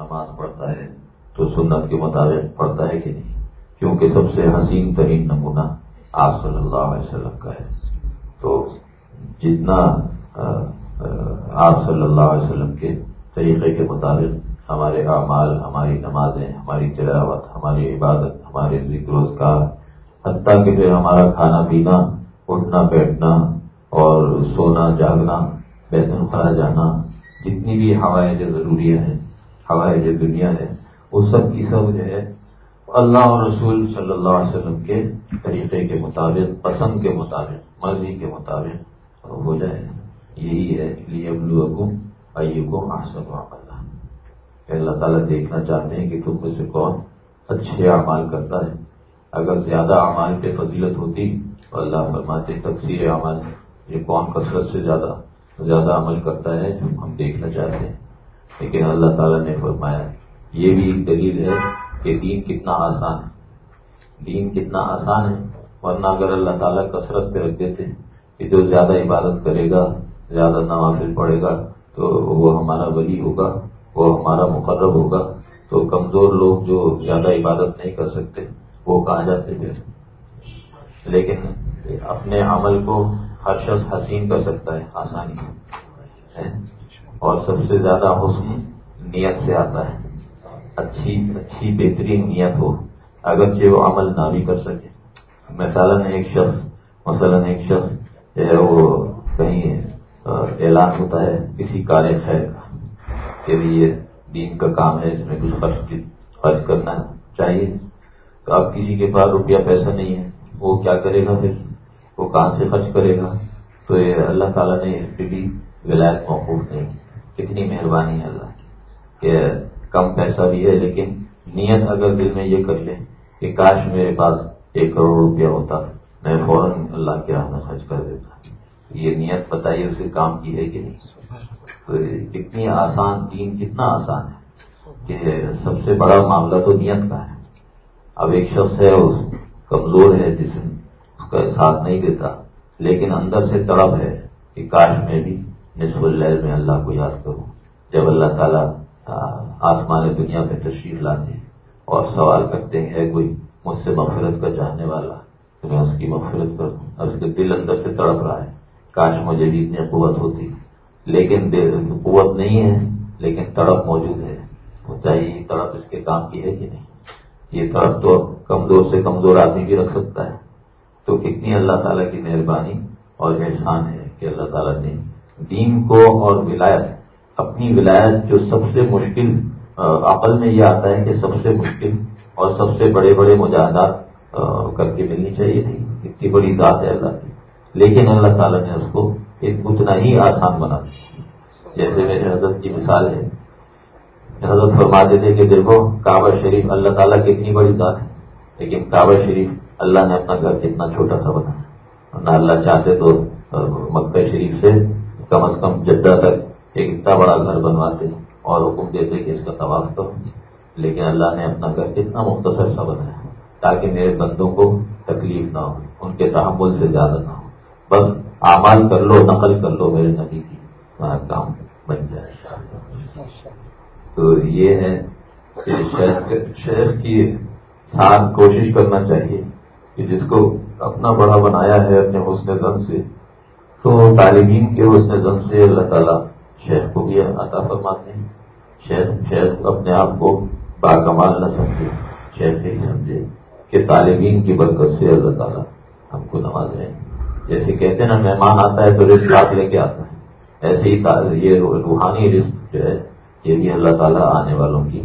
نماز پڑھتا ہے تو سنت کے مطابق پڑھتا ہے کہ نہیں؟ کیونکہ سب سے حسین ترین نمونہ آپ صلی اللہ علیہ وسلم کا ہے۔ تو جتنا آپ صلی اللہ علیہ وسلم کے طریقے کے مطابق ہمارے اعمال، ہماری نمازیں، ہماری تلاوت، ہماری عبادت، ہمارے ذکر روزگار حتیٰ کہ پھر ہمارا کھانا پینا، اٹھنا، بیٹھنا اور سونا، جاگنا بہتر اتارا جانا، جتنی بھی ہوائیں جو ضروری ہیں ہوائیں جو دنیا ہے، وہ سب کی سب جو ہے، اللہ اور رسول صلی اللہ علیہ وسلم کے طریقے کے مطابق، پسند کے مطابق، مرضی کے مطابق ہو جائے یہی ہے لیے آئیے کو آسم اللہ کہ اللہ تعالیٰ دیکھنا چاہتے ہیں کہ تم میں سے کون اچھے اعمال کرتا ہے۔ اگر زیادہ اعمال پہ فضیلت ہوتی تو اللہ فرماتے تقسیر اعمال، یہ کون کثرت سے زیادہ زیادہ عمل کرتا ہے، ہم دیکھنا چاہتے ہیں۔ لیکن اللہ تعالیٰ نے فرمایا، یہ بھی ایک دلیل ہے کہ دین کتنا آسان ہے۔ دین کتنا آسان ہے، ورنہ اگر اللہ تعالیٰ کثرت پہ رکھ دیتے کہ جو زیادہ عبادت کرے گا، زیادہ نوافل پڑے گا، تو وہ ہمارا ولی ہوگا، وہ ہمارا مقرب ہوگا۔ تو کمزور لوگ جو زیادہ عبادت نہیں کر سکتے، وہ کہاں جاتے پھر لیکن اپنے عمل کو ہر شخص حسین کر سکتا ہے، آسانی اور سب سے زیادہ حسن نیت سے آتا ہے۔ اچھی اچھی بہترین نیت ہو۔ اگرچہ وہ عمل نہ بھی کر سکے۔ مثلاً ایک شخص، مثلاً ایک شخص جو ہے وہ کہیں اعلان ہوتا ہے کسی کار خیر کا کہ یہ دین کا کام ہے، اس میں کچھ خرچ خرچ کرنا چاہیے۔ تو اب کسی کے پاس روپیہ پیسہ نہیں ہے، وہ کیا کرے گا پھر؟ وہ کہاں سے خرچ کرے گا؟ تو یہ اللہ تعالیٰ نے اس پہ بھی ولایت موقوف نہیں کتنی مہربانی ہے اللہ کی کہ کم پیسہ بھی ہے لیکن نیت اگر دل میں یہ کر لے کہ کاش میرے پاس ایک کروڑ روپیہ ہوتا، میں فوراً اللہ کے راہ میں خرچ کر دیتا۔ یہ نیت بتائیے اسے کام کی ہے کہ نہیں؟ تو کتنی آسان، دین کتنا آسان ہے کہ سب سے بڑا معاملہ تو نیت کا ہے۔ اب ایک شخص ہے اس کمزور ہے جس اس کا ساتھ نہیں دیتا، لیکن اندر سے تڑپ ہے کہ کاش میں بھی نصف اللیل میں اللہ کو یاد کروں جب اللہ تعالیٰ آسمان دنیا میں تشریف لاتے ہیں اور سوال کرتے ہیں کوئی، مجھ سے مغفرت کا چاہنے والا، تو میں اس کی مغفرت کروں۔ اور اس کے دل اندر سے تڑپ رہا ہے۔ کاش مجھے بھی اتنی قوت ہوتی۔ لیکن قوت نہیں ہے، لیکن تڑپ موجود ہے۔ وہ چاہیے تڑپ اس کے کام کی ہے کہ نہیں۔ یہ تڑپ تو کمزور سے کمزور آدمی بھی رکھ سکتا ہے۔ تو کتنی اللہ تعالیٰ کی مہربانی اور احسان ہے کہ اللہ تعالیٰ نے دین کو اور ولایت، اپنی ولایت جو سب سے مشکل عقل میں یہ آتا ہے کہ سب سے مشکل اور سب سے بڑے بڑے مجاہدات کر کے ملنی چاہیے تھی، اتنی بڑی ذات ہے اللہ کی۔ لیکن اللہ تعالیٰ نے اس کو ایک اتنا ہی آسان بنا دیا۔ جیسے میرے حضرت کی مثال ہے۔ حضرت فرما دیتے کہ دیکھو، کعبہ شریف اللہ تعالیٰ کی اتنی بڑی ذات ہے، لیکن کعبہ شریف اللہ نے اپنا گھر کتنا چھوٹا سا بنا نہ اللہ چاہتے تو مکہ شریف سے کم از کم جدہ تک ایک اتنا بڑا گھر بنواتے اور حکم دیتے کہ اس کا طواف کرو لیکن اللہ نے اپنا گھر کتنا مختصر سا بنایا تاکہ میرے بندوں کو تکلیف نہ ہو، ان کے تحمل سے زیادہ نہ ہو۔ بس اعمال کر لو، نقل کر لو، میرے نبی کی کام بن جائے۔ تو یہ ہے کہ شہر کی ساتھ کوشش کرنا چاہیے کہ جس کو اپنا بڑا بنایا ہے اپنے حسن زن سے تو طالبین کے حسن زن سے اللہ تعالیٰ شیخ کو بھی عطا فرماتے ہیں۔ شیخ شیخ اپنے آپ کو باکمال نہ سمجھے شیخ ہی سمجھے کہ طالبین کی برکت سے اللہ تعالیٰ ہم کو نواز رہے۔ ہیں جیسے کہتے ہیں نا، مہمان آتا ہے تو رسک ہاتھ لے کے آتا ہے۔ ایسے ہی یہ روحانی رسک جو ہے، یہ بھی اللہ تعالیٰ آنے والوں کی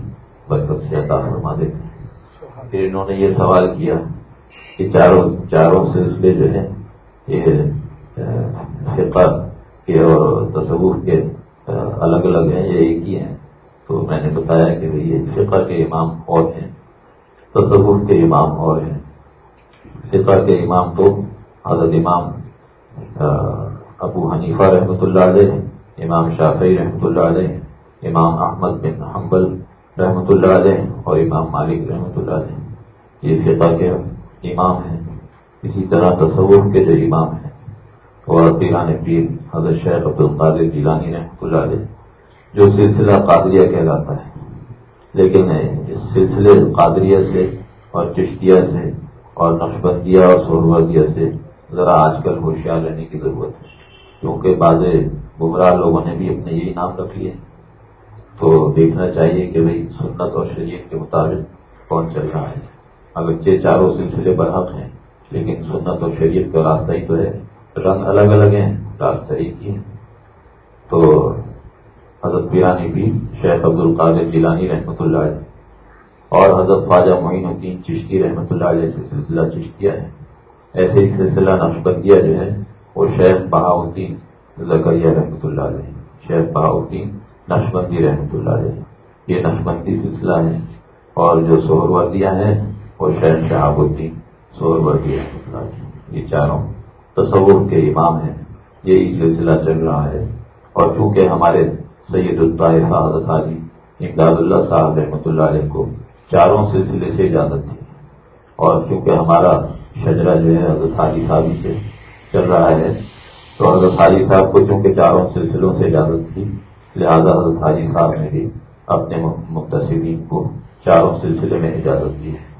برکت سے عطا فرما دیتے ہیں۔ پھر انہوں نے یہ سوال کیا کہ چاروں چاروں سلسلے جو ہے یہ فقہ کے اور تصور کے الگ الگ ہیں یا ایک ہی ہیں۔ تو میں نے بتایا کہ بھائی فقہ کے امام اور ہیں تصور کے امام اور ہیں۔ فقہ کے امام تو حضرت امام ابو حنیفہ رحمۃ اللہ علیہ امام شافعی رحمۃ اللہ علیہ امام احمد بن حنبل رحمۃ اللہ علیہ اور امام مالک رحمۃ اللہ علیہ یہ فقہ کے امام ہیں۔ اسی طرح تصور کے جو امام ہیں اور پیران پیر حضرت شیخ عبد القادر جیلانی رحمۃ اللہ علیہ، جو سلسلہ قادریہ کہلاتا ہے۔ لیکن اس سلسلے قادریہ سے اور چشتیہ سے اور نقشبندیہ اور سہروردیہ سے ذرا آج کل ہوشیار رہنے کی ضرورت ہے۔ کیونکہ بعض گمراہ لوگوں نے بھی اپنے یہی نام رکھ لیے۔ تو دیکھنا چاہیے کہ بھائی سنت اور شریعت کے مطابق کون چل رہا ہے۔ اگرچہ چاروں سلسلے برحق ہیں، لیکن سنت اور شریعت کا راستہ ہی تو ہے۔ الگ الگ ہیں راستہ ایک ہی ہے تو حضرت پیرانی بھی شیخ عبد القادر جیلانی رحمۃ اللہ علیہ اور حضرت خواجہ معین الدین چشتی رحمۃ اللہ علیہ سے سلسلہ چشتیہ ہے۔ ایسے ہی سلسلہ نقشبندیہ جو ہے وہ شیخ بہاؤدین زکریہ رحمۃ اللہ علیہ شیخ بہاؤدین نقشبندی رحمۃ اللہ علیہ یہ نقشبندی سلسلہ ہے۔ اور جو سہر وردیاں ہیں، وہ شیخ شہاب الدین سہر وردی رحمۃ اللہ علیہ یہ چاروں تصور کے امام ہیں۔ یہی سلسلہ چل رہا ہے۔ اور چونکہ ہمارے سید الطاف حضرت علی امداد اللہ صاحب رحمۃ اللہ علیہ کو چاروں سلسلے سے اجازت تھی اور چونکہ ہمارا شجرا جو ہے حضرت حاجی صاحب سے چل رہا ہے، تو حضرت حاجی صاحب کو چونکہ چاروں سلسلوں سے اجازت تھی لہذا حضرت حاجی صاحب نے بھی اپنے مختصرین کو چاروں سلسلے میں اجازت دی۔ ہے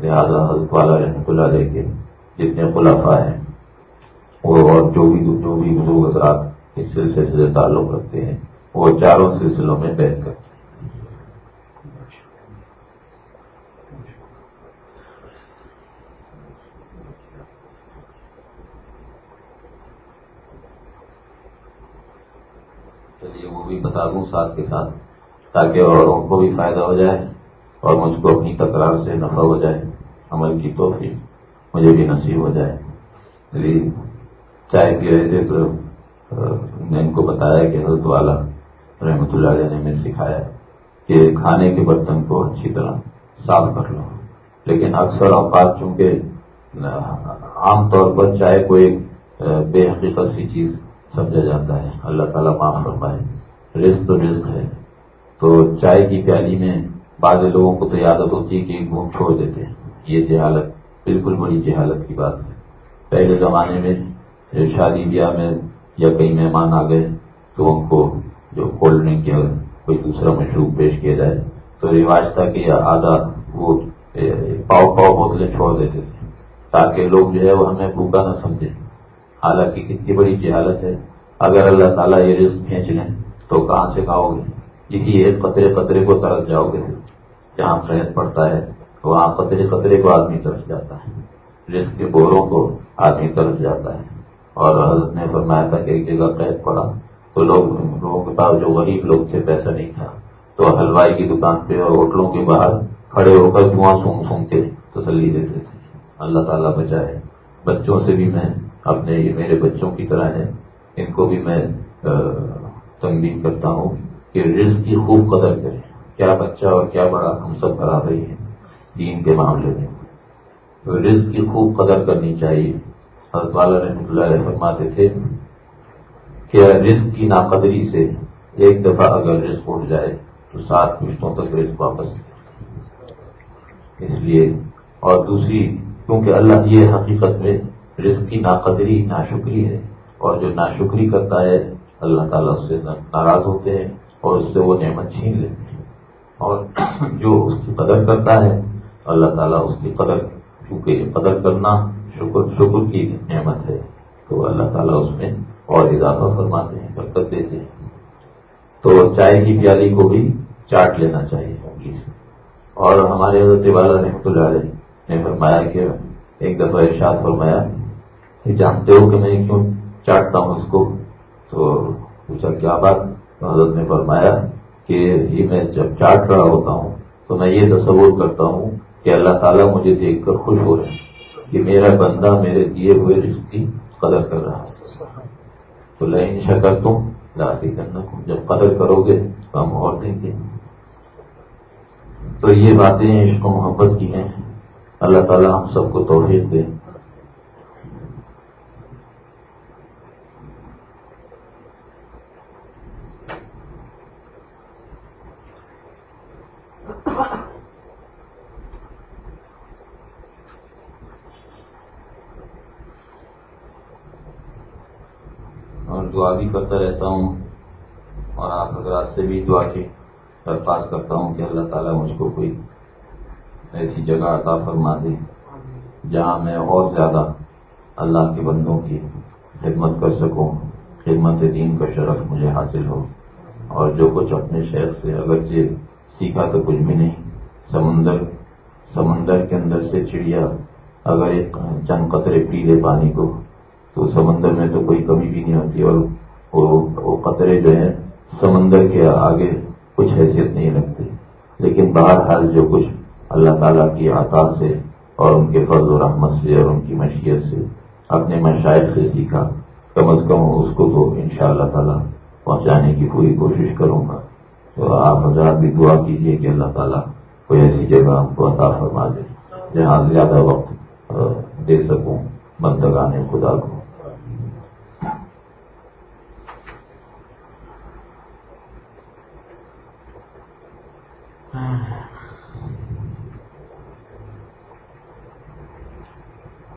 لہذا حضرت والا رحمۃ اللہ علیہ کے جتنے خلافہ ہیں اور جو بھی جو بھی بزرگ حضرات اس سلسلے سے تعلق رکھتے ہیں، وہ چاروں سلسلوں میں بیٹھ کرتے ہیں چلیے، وہ بھی بتا دوں ساتھ کے ساتھ، تاکہ اوروں کو بھی فائدہ ہو جائے اور مجھ کو اپنی تکرار سے نفع ہو جائے، عمل کی توفیق مجھے بھی نصیب ہو جائے۔ چلیے۔ چائے پی رہے تھے تو میں ان کو بتایا کہ حضرت والا رحمۃ اللہ علیہ نے ہمیں سکھایا کہ کھانے کے برتن کو اچھی طرح صاف کر لو۔ لیکن اکثر اوقات چونکہ عام طور پر چائے کو ایک بے حقیقت سی چیز سمجھا جاتا ہے، اللہ تعالیٰ معاف فرمائے۔ رزق تو رزق ہے۔ تو چائے کی پیالی میں بعض لوگوں کو تو عادت ہوتی ہے کہ گھوم چھوڑ دیتے ہیں۔ یہ جہالت، بالکل بڑی جہالت کی بات ہے۔ پہلے زمانے میں شادی بیاہ میں یا کئی مہمان آ گئے تو ان کو جو کولڈ ڈرنک یا کوئی دوسرا مشروب پیش کیا جائے۔ تو رواج تھا کہ آدھا وہ پاؤ پاؤ بوتلیں چھوڑ دیتے تھے تاکہ لوگ جو ہے وہ ہمیں بھوکا نہ سمجھے حالانکہ کتنی بڑی جہالت ہے۔ اگر اللہ تعالیٰ یہ رزق کھینچ لیں تو کہاں سے کھاؤ گے؟ اسی ایک قطرے قطرے کو ترس جاؤ گے۔ جہاں قید پڑتا ہے، وہاں قطرے قطرے کو آدمی ترس جاتا ہے۔ رزق کے بوروں کو آدمی ترس جاتا ہے۔ اور حضرت نے فرمایا تھا کہ ایک جگہ قید پڑا تو لوگ لوگوں کے پاس جو غریب لوگ تھے پیسہ نہیں تھا تو حلوائی کی دکان پہ اور ہوٹلوں کے باہر کھڑے ہو کر دھواں سونگ سونگ کے تسلی دیتے تھے۔ اللہ تعالیٰ بچائے۔ بچوں سے بھی میں اپنے یہ میرے بچوں کی طرح ہیں۔ ان کو بھی میں تنبیہ کرتا ہوں کہ رزق کی خوب قدر کریں۔ کیا بچہ اور کیا بڑا ہم سب برابر ہی ہیں دین کے معاملے میں۔ رزق کی خوب قدر کرنی چاہیے۔ والا رحمۃ اللہ علیہ فرماتے تھے کہ رزق کی ناقدری سے ایک دفعہ اگر رزق اٹھ جائے تو سات پشتوں تک رزق واپس اس لیے اور دوسری، کیونکہ اللہ یہ حقیقت میں رزق کی ناقدری ناشکری ہے اور جو ناشکری کرتا ہے، اللہ تعالیٰ اس سے ناراض ہوتے ہیں اور اس سے وہ نعمت چھین لیتے ہیں۔ اور جو اس کی قدر کرتا ہے، اللہ تعالیٰ اس کی قدر کیونکہ قدر کرنا شکر شکر کی نعمت ہے تو اللہ تعالیٰ اس میں اور اضافہ فرماتے ہیں، برکت دیتے ہیں۔ تو چائے کی پیالی کو بھی چاٹ لینا چاہیے اور ہمارے حضرت والا رحمۃ اللہ علیہ نے فرمایا کہ ایک دفعہ ارشاد فرمایا کہ جانتے ہو کہ میں کیوں چاٹتا ہوں اس کو؟ تو پوچھا، کیا بات؟ حضرت نے فرمایا کہ یہ میں جب چاٹ رہا ہوتا ہوں تو میں یہ تصور کرتا ہوں کہ اللہ تعالیٰ مجھے دیکھ کر خوش ہو رہے ہیں۔ کہ میرا بندہ میرے دیے ہوئے رشتے کی قدر کر رہا ہے۔ تو لائن شکر تم لاتی کرنا جب قدر کرو گے تو ہم اور دیں گے۔ تو یہ باتیں عشق و محبت کی ہیں۔ اللہ تعالیٰ ہم سب کو توفیق دیں دعا بھی کرتا رہتا ہوں اور آپ حضرات سے بھی دعا کی درخواست کرتا ہوں کہ اللہ تعالیٰ مجھ کو کوئی ایسی جگہ عطا فرما دے جہاں میں اور زیادہ اللہ کے بندوں کی خدمت کر سکوں، خدمت دین کا شرف مجھے حاصل ہو۔ اور جو کچھ اپنے شہر سے اگرچہ سیکھا تو کچھ بھی نہیں۔ سمندر سمندر کے اندر سے چڑیا، اگر ایک چند قطرے پی لے پانی کو تو سمندر میں تو کوئی کمی بھی نہیں ہوتی اور وہ قطرے جو ہیں، سمندر کے آگے کچھ حیثیت نہیں رکھتے۔ لیکن بہرحال جو کچھ اللہ تعالیٰ کی عطا سے اور ان کے فضل و رحمت سے اور ان کی مشیت سے اپنے مشاعر سے سیکھا، کم از کم اس کو تو ان شاء اللہ تعالیٰ پہنچانے کی پوری کوشش کروں گا۔ تو آپ حضرات بھی دعا کیجیے کہ اللہ تعالیٰ کوئی ایسی جگہ ہم کو عطا فرما دے جہاں زیادہ وقت دے سکوں، بندگان خدا کو۔ ہاں۔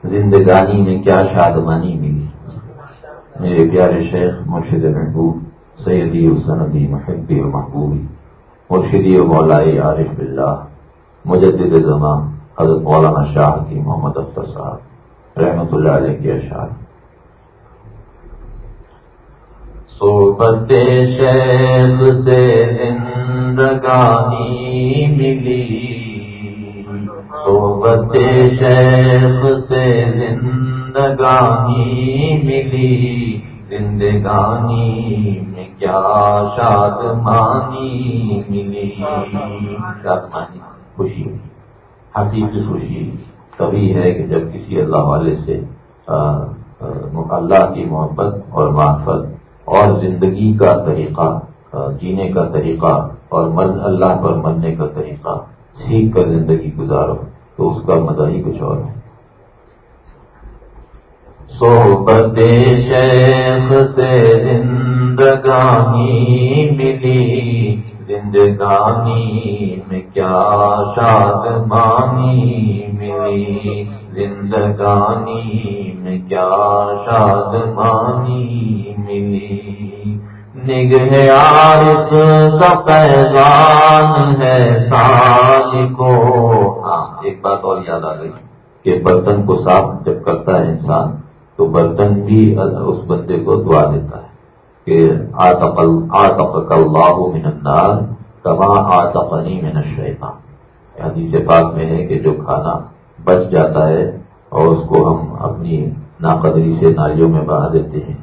زندگانی میں کیا شادمانی ملی؟ میرے پیارے شیخ مرشد محبوب، سیدی و سندی محبی و محبوبی مرشدی و مولائی عارف اللہ مجدد زمان، حضرت مولانا شاہ کی محمد اختر صاحب، رحمت اللہ علیہ کے اشعار صحبت شیخ سے زندگانی ملی۔ صحبت شیخ سے زندگانی ملی۔ زندگانی میں کیا شادمانی ملی؟ شادمانی خوشی۔ حقیقی خوشی۔ تبھی ہے کہ جب کسی اللہ والے سے اللہ کی محبت اور معرفت اور زندگی کا طریقہ، جینے کا طریقہ اور مرد اللہ پر مرنے کا طریقہ سیکھ کر زندگی گزارو، تو اس کا مزہ ہی کچھ اور ہے۔ صحبت شیخ سے زندگانی ملی، زندگانی میں کیا شادمانی ملی؟ زندگانی میں کیا شادمانی ملی؟ نگہ عارف کا پیغام ہے سال کو۔ ہاں ایک بات اور یاد آ گئی کہ برتن کو صاف جب کرتا ہے انسان، تو برتن بھی اس بندے کو دعا دیتا ہے کہ آتق اللہ من النار کما آتقنی من الشیطان۔ حدیث پاک میں ہے کہ جو کھانا بچ جاتا ہے اور اس کو ہم اپنی ناقدری سے نالیوں میں بہا دیتے ہیں،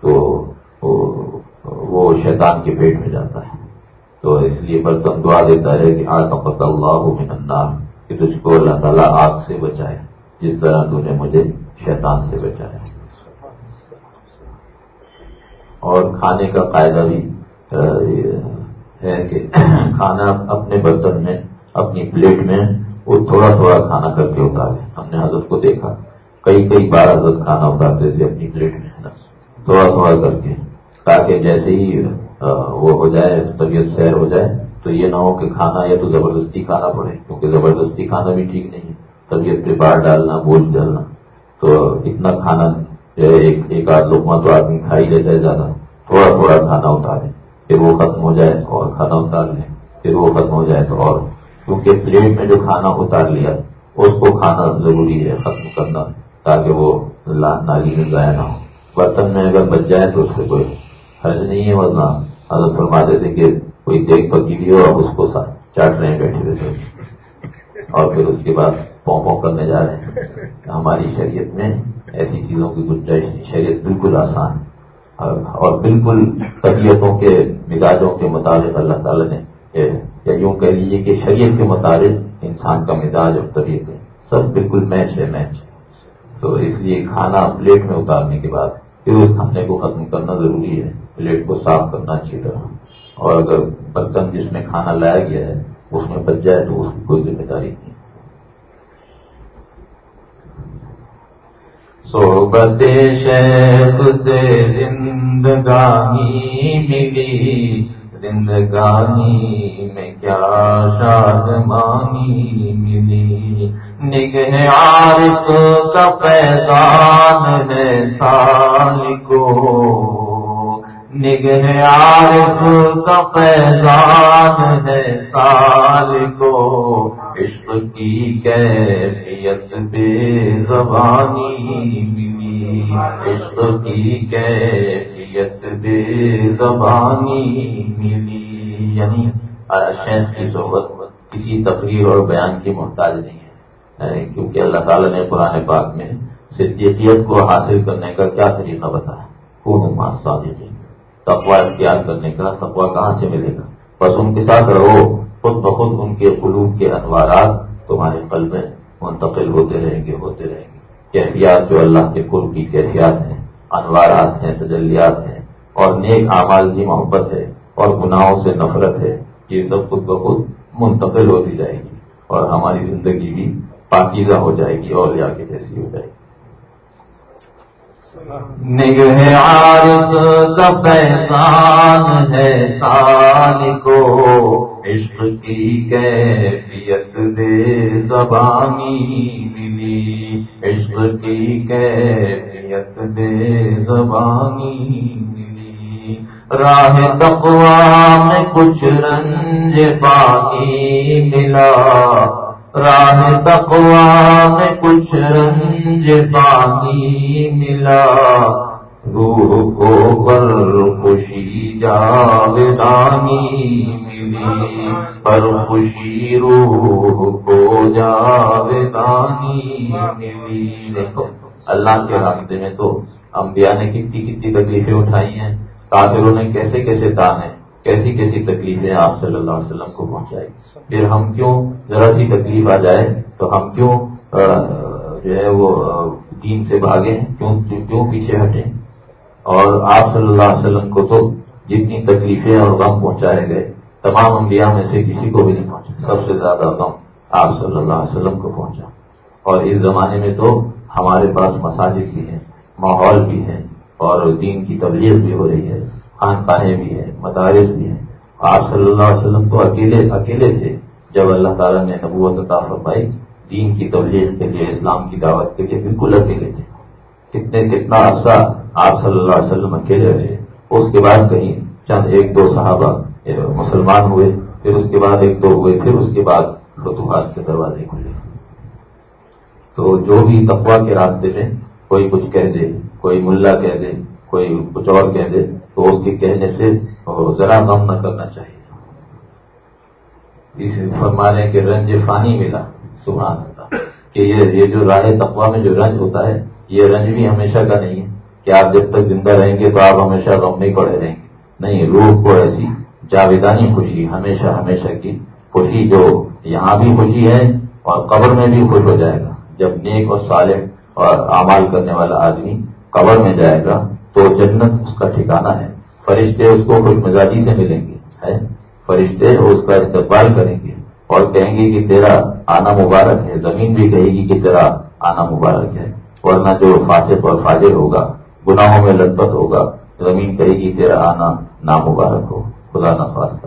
تو وہ شیطان کے پیٹ میں جاتا ہے۔ تو اس لیے برتن دعا دیتا ہے کہ آتق اللہ من النار، کہ تجھ کو اللہ تعالیٰ آگ سے بچائے، جس طرح تو نے مجھے شیطان سے بچایا۔ اور کھانے کا قاعدہ بھی ہے کہ کھانا اپنے برتن میں، اپنی پلیٹ میں وہ تھوڑا تھوڑا کھانا کر کے اتارے۔ نے حضرت کو دیکھا۔ کئی کئی بار حضرت کھانا اتارتے تھے اپنی پلیٹ میں تھوڑا تھوڑا کر کے تاکہ جیسے ہی وہ ہو جائے، طبیعت سیر ہو جائے، تو یہ نہ ہو کہ کھانا یا تو زبردستی کھانا پڑے، کیونکہ زبردستی کھانا بھی ٹھیک نہیں ہے۔ طبیعت پہ باہر ڈالنا بوجھ ڈالنا۔ تو اتنا کھانا، جو ہے، ایک آدھ لوگ تو آدمی کھا ہی لیتا ہے زیادہ۔ تھوڑا تھوڑا کھانا اتارے پھر وہ ختم ہو جائے، اور کھانا اتار لیں، پھر وہ ختم ہو جائے تو اور۔ کیونکہ پلیٹ میں جو کھانا اتار لیا اس کو کھانا ضروری ہے، ختم کرنا، تاکہ وہ نالی میں ضائع نہ ہو۔ برتن میں اگر بچ جائے تو اس سے کوئی حرج نہیں ہے، ورنہ حضرت فرماتے تھے کہ کوئی دیکھ پکی بھی ہو اب اس کو چاٹ رہے ہیں، بیٹھے ہوئے اور پھر اس کے بعد پوں پوں کرنے جا رہے ہیں۔ ہماری شریعت میں ایسی چیزوں کی گنجائش شریعت بالکل آسان ہے۔ اور بالکل طبیعتوں کے، مزاجوں کے مطابق اللہ تعالیٰ نے یا یوں کہہ لیجیے کہ شریعت کے مطابق انسان کا مزاج اور طبیعت ہے۔ سب بالکل میچ ہے، میچ تو اس لیے کھانا پلیٹ میں اتارنے کے بعد پھر اس کھانے کو ختم کرنا ضروری ہے، پلیٹ کو صاف کرنا اچھی طرح۔ اور اگر برتن جس میں کھانا لایا گیا ہے، اس میں بچ جائے تو اس کی کوئی ذمہ داری نہیں۔ صحبت شیخ سے زندگانی ملی۔ زندگانی میں کیا شادمانی ملی؟ نگہ عارف کا پیغام ہے سال کو۔ نگہ عارف کا پیغام ہے سال کو۔ عشق کی کیفیت بے زبانی ملی۔ عشق کی کیفیت بے زبانی ملی۔ یعنی شیخ کی صحبت کسی تقریر اور بیان کی محتاج نہیں ہے۔ کیونکہ اللہ تعالیٰ نے پرانے پاک میں صدیقیت کو حاصل کرنے کا کیا طریقہ بتایا؟ خون صادقین۔ تقوا اختیار کرنے کا تقوا کہاں سے ملے گا؟ بس ان کے ساتھ رہو۔ خود بخود ان کے قلوب کے انوارات تمہارے قلب میں منتقل ہوتے رہیں گے، ہوتے رہیں گے۔ کیفیات جو اللہ کے قرب کی کیفیات ہیں انوارات ہیں، تجلیات ہیں، اور نیک اعمال کی محبت ہے، اور گناہوں سے نفرت ہے، یہ سب خود بخود منتقل ہوتی جائے گی، اور ہماری زندگی بھی پاکیزہ ہو جائے گی، اور یا کے جیسی ہو جائے گی۔ نگہ عارض کا پیسان ہے سال کو، عشق کی کیفیت دے زبانی ملی، عشق کی کیفیت دے زبانی ملی۔ راہ تقوا میں کچھ رنج پانی ملا۔ راہ تقوا میں کچھ رنج پانی ملا۔ روح کو پر خوشی جاویدانی ملی۔ پر خوشی روح کو جاویدانی ملی۔ دیکھو۔ اللہ کے راستے میں تو انبیاء نے کتنی کتنی تکلیفیں اٹھائی ہیں؟ کافروں نے کیسے کیسے تانے کیسی کیسی تکلیفیں آپ صلی اللہ علیہ وسلم کو پہنچائی؟ پھر ہم کیوں ذرا سی تکلیف آ جائے تو ہم کیوں جو ہے وہ دین سے بھاگیں کیوں کیوں پیچھے ہٹیں اور آپ صلی اللہ علیہ وسلم کو تو جتنی تکلیفیں اور غم پہنچائے گئے، تمام انبیاء میں سے کسی کو بھی نہیں پہنچا۔ سب سے زیادہ غم آپ صلی اللہ علیہ وسلم کو پہنچا۔ اور اس زمانے میں تو ہمارے پاس مساجد بھی ہیں، ماحول بھی ہے اور دین کی تبلیغ بھی ہو رہی ہے، خانقاہیں بھی ہیں، مدارس بھی ہیں۔ آپ صلی اللہ علیہ وسلم تو اکیلے اکیلے تھے جب اللہ تعالیٰ نے نبوت عطا فرمائی، دین کی تبلیغ کے لیے، اسلام کی دعوت کے لیے بالکل اکیلے تھے۔ کتنے، کتنا عرصہ آپ صلی اللہ علیہ وسلم اکیلے رہے۔ اس کے بعد کہیں چند ایک دو صحابہ مسلمان ہوئے، پھر اس کے بعد ایک دو ہوئے، پھر اس کے بعد فتوحات کے دروازے کھلے۔ تو جو بھی تقوا کے راستے میں کوئی کچھ کہہ دے، کوئی ملا کہہ دے، کوئی کچھ اور کہہ دے، تو اس کے کہنے سے ذرا غم نہ کرنا چاہیے۔ اس فرمانے کے رنج فانی ملا، سبحان اللہ، کہ یہ جو راہ تقوا میں جو رنج ہوتا ہے، یہ رنج بھی ہمیشہ کا نہیں ہے کہ آپ جب تک زندہ رہیں گے تو آپ ہمیشہ غم نہیں پڑے رہیں گے۔ نہیں، روح کو ایسی جاویدانی خوشی ہمیشہ ہمیشہ کی خوشی جو یہاں بھی خوشی ہے اور قبر میں بھی خوش ہو جائے گا۔ جب نیک اور صالح اور اعمال کرنے والا آدمی قبر میں جائے گا تو جنت اس کا ٹھکانا ہے۔ فرشتے اس کو خوش مزاجی سے ملیں گے فرشتے اس کا استقبال کریں گے اور کہیں گے کہ تیرا آنا مبارک ہے۔ زمین بھی کہے گی کہ تیرا آنا مبارک ہے، ورنہ جو فاصف اور فاجر ہوگا، گناہوں میں لطف ہوگا۔ زمین کہے گی تیرا آنا نامبارک ہو، خدا نخواستہ۔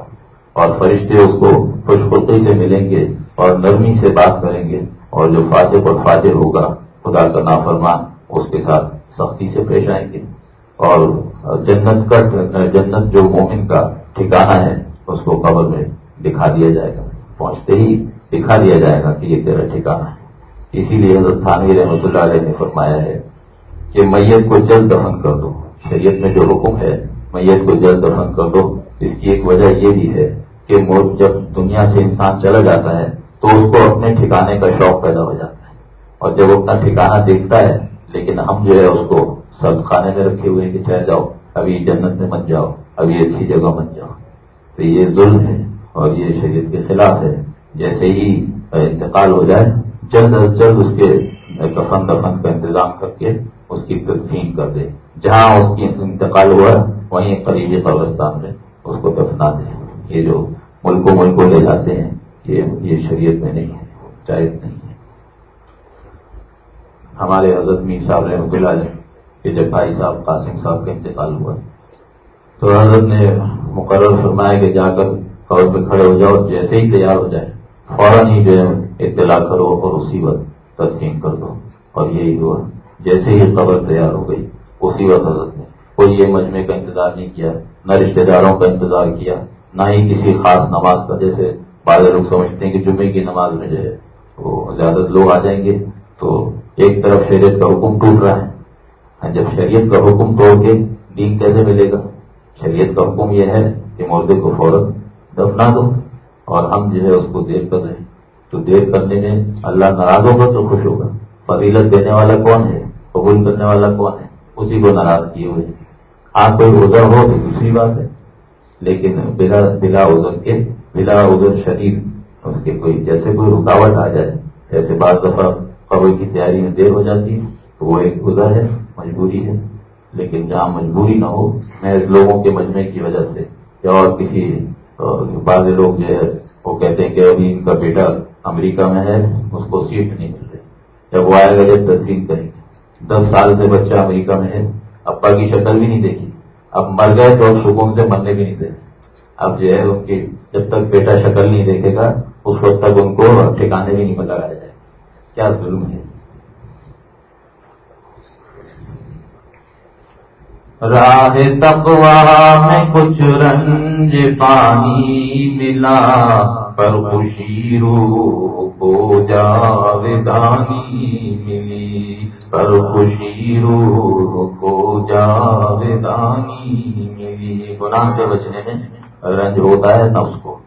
اور فرشتے اس کو خوش خودی سے ملیں گے اور نرمی سے بات کریں گے۔ اور جو فاصف اور فاجر ہوگا، خدا کا نافرمان اس کے ساتھ سختی سے پیش آئیں گے۔ اور جنت کا، جنت جو مومن کا ٹھکانا ہے، اس کو قبر میں دکھا دیا جائے گا۔ پہنچتے ہی دکھا دیا جائے گا کہ یہ تیرا ٹھکانا ہے۔ اسی لیے حضرت تھانوی رحمۃ اللہ علیہ نے فرمایا ہے کہ میت کو جلد دفن کر دو۔ شریعت میں جو حکم ہے، میت کو جلد دفن کر دو۔ اس کی ایک وجہ یہ بھی ہے کہ جب دنیا سے انسان چلا جاتا ہے تو اس کو اپنے ٹھکانے کا شوق پیدا ہو جاتا ہے۔ اور جب اپنا ٹھکانا دیکھتا ہے، لیکن ہم جو ہے اس کو سب کھانے میں رکھے ہوئے کہ ٹھہر جاؤ، ابھی جنت میں مت جاؤ، ابھی اچھی جگہ مت جاؤ۔ تو یہ ظلم ہے اور یہ شریعت کے خلاف ہے۔ جیسے ہی انتقال ہو جائے، جلد از جلد اس کے دفن دفن کا انتظام کر کے اس کی تدفین کر دے۔ جہاں اس کی انتقال ہوا، وہیں قریبی قبرستان میں اس کو دفنا دے۔ یہ جو ملکوں ملکوں لے جاتے ہیں یہ شریعت میں نہیں ہے، جائز نہیں ہے۔ ہمارے حضرت میر صاحب رحمۃ اللہ علیہ کہ جب بھائی صاحب قاسم صاحب کا انتقال ہوا، تو حضرت نے مقرر فرمایا کہ جا کر قبر پہ کھڑے ہو جاؤ، جیسے ہی تیار ہو جائے، فوراً ہی جو ہے، اطلاع کرو اور اسی وقت تدفین کر دو۔ اور یہی ہوا، جیسے ہی قبر تیار ہو گئی، اسی وقت حضرت نے کوئی یہ مجمے کا انتظار نہیں کیا، نہ رشتہ داروں کا انتظار کیا، نہ ہی کسی خاص نماز کا، جیسے بعض لوگ سمجھتے ہیں کہ جمعے کی نماز میں جو ہے وہ زیادہ لوگ آ جائیں گے تو ایک طرف شریعت کا حکم ٹوٹ رہا ہے۔ ہاں، جب شریعت کا حکم توڑ کے دین کیسے ملے گا؟ شریعت کا حکم یہ ہے کہ مردے کو فوراً دفنا دو اور ہم جو ہے اس کو دیر کر رہے ہیں تو دیر کرنے میں اللہ ناراض ہوگا تو خوش ہوگا۔ فضیلت دینے والا کون ہے؟ قبول کرنے والا کون ہے؟ اسی کو ناراض کیے ہوئے آپ ہاں، کوئی روزہ ہو تو دوسری بات ہے، لیکن بلا بلا ادھر کے بلا ادھر شریر اس کے کوئی جیسے کوئی رکاوٹ آ جائے، جیسے بعض دفعہ قبر کی تیاری میں دیر ہو جاتی، تو وہ ایک گزر ہے، مجبوری ہے۔ لیکن جہاں مجبوری نہ ہو میں لوگوں کے مجمے کی وجہ سے، یا اور کسی بعض لوگ جو ہے، وہ کہتے ہیں کہ ابھی ان کا بیٹا امریکہ میں ہے، اس کو سیٹ نہیں مل رہی۔ جب وہ آئے گا جب تقسیم کریں گے۔ دس سال سے بچہ امریکہ میں ہے، ابا کی شکل بھی نہیں دیکھی۔ اب مر گئے تو سکون سے مرنے بھی نہیں دے اب جو ہے ان کی جب تک بیٹا شکل نہیں دیکھے گا، اس وقت تک ان کو ٹھکانے بھی نہیں لگایا جائے کیا ظلم ہے؟ راہ تقوا میں کچھ رنج پانی ملا، پر خوشی رو کو جاویدانی ملی۔ پر خوشی رو کو جاویدانی ملی۔ گناہ سے بچنے میں رنج ہوتا ہے نفس کو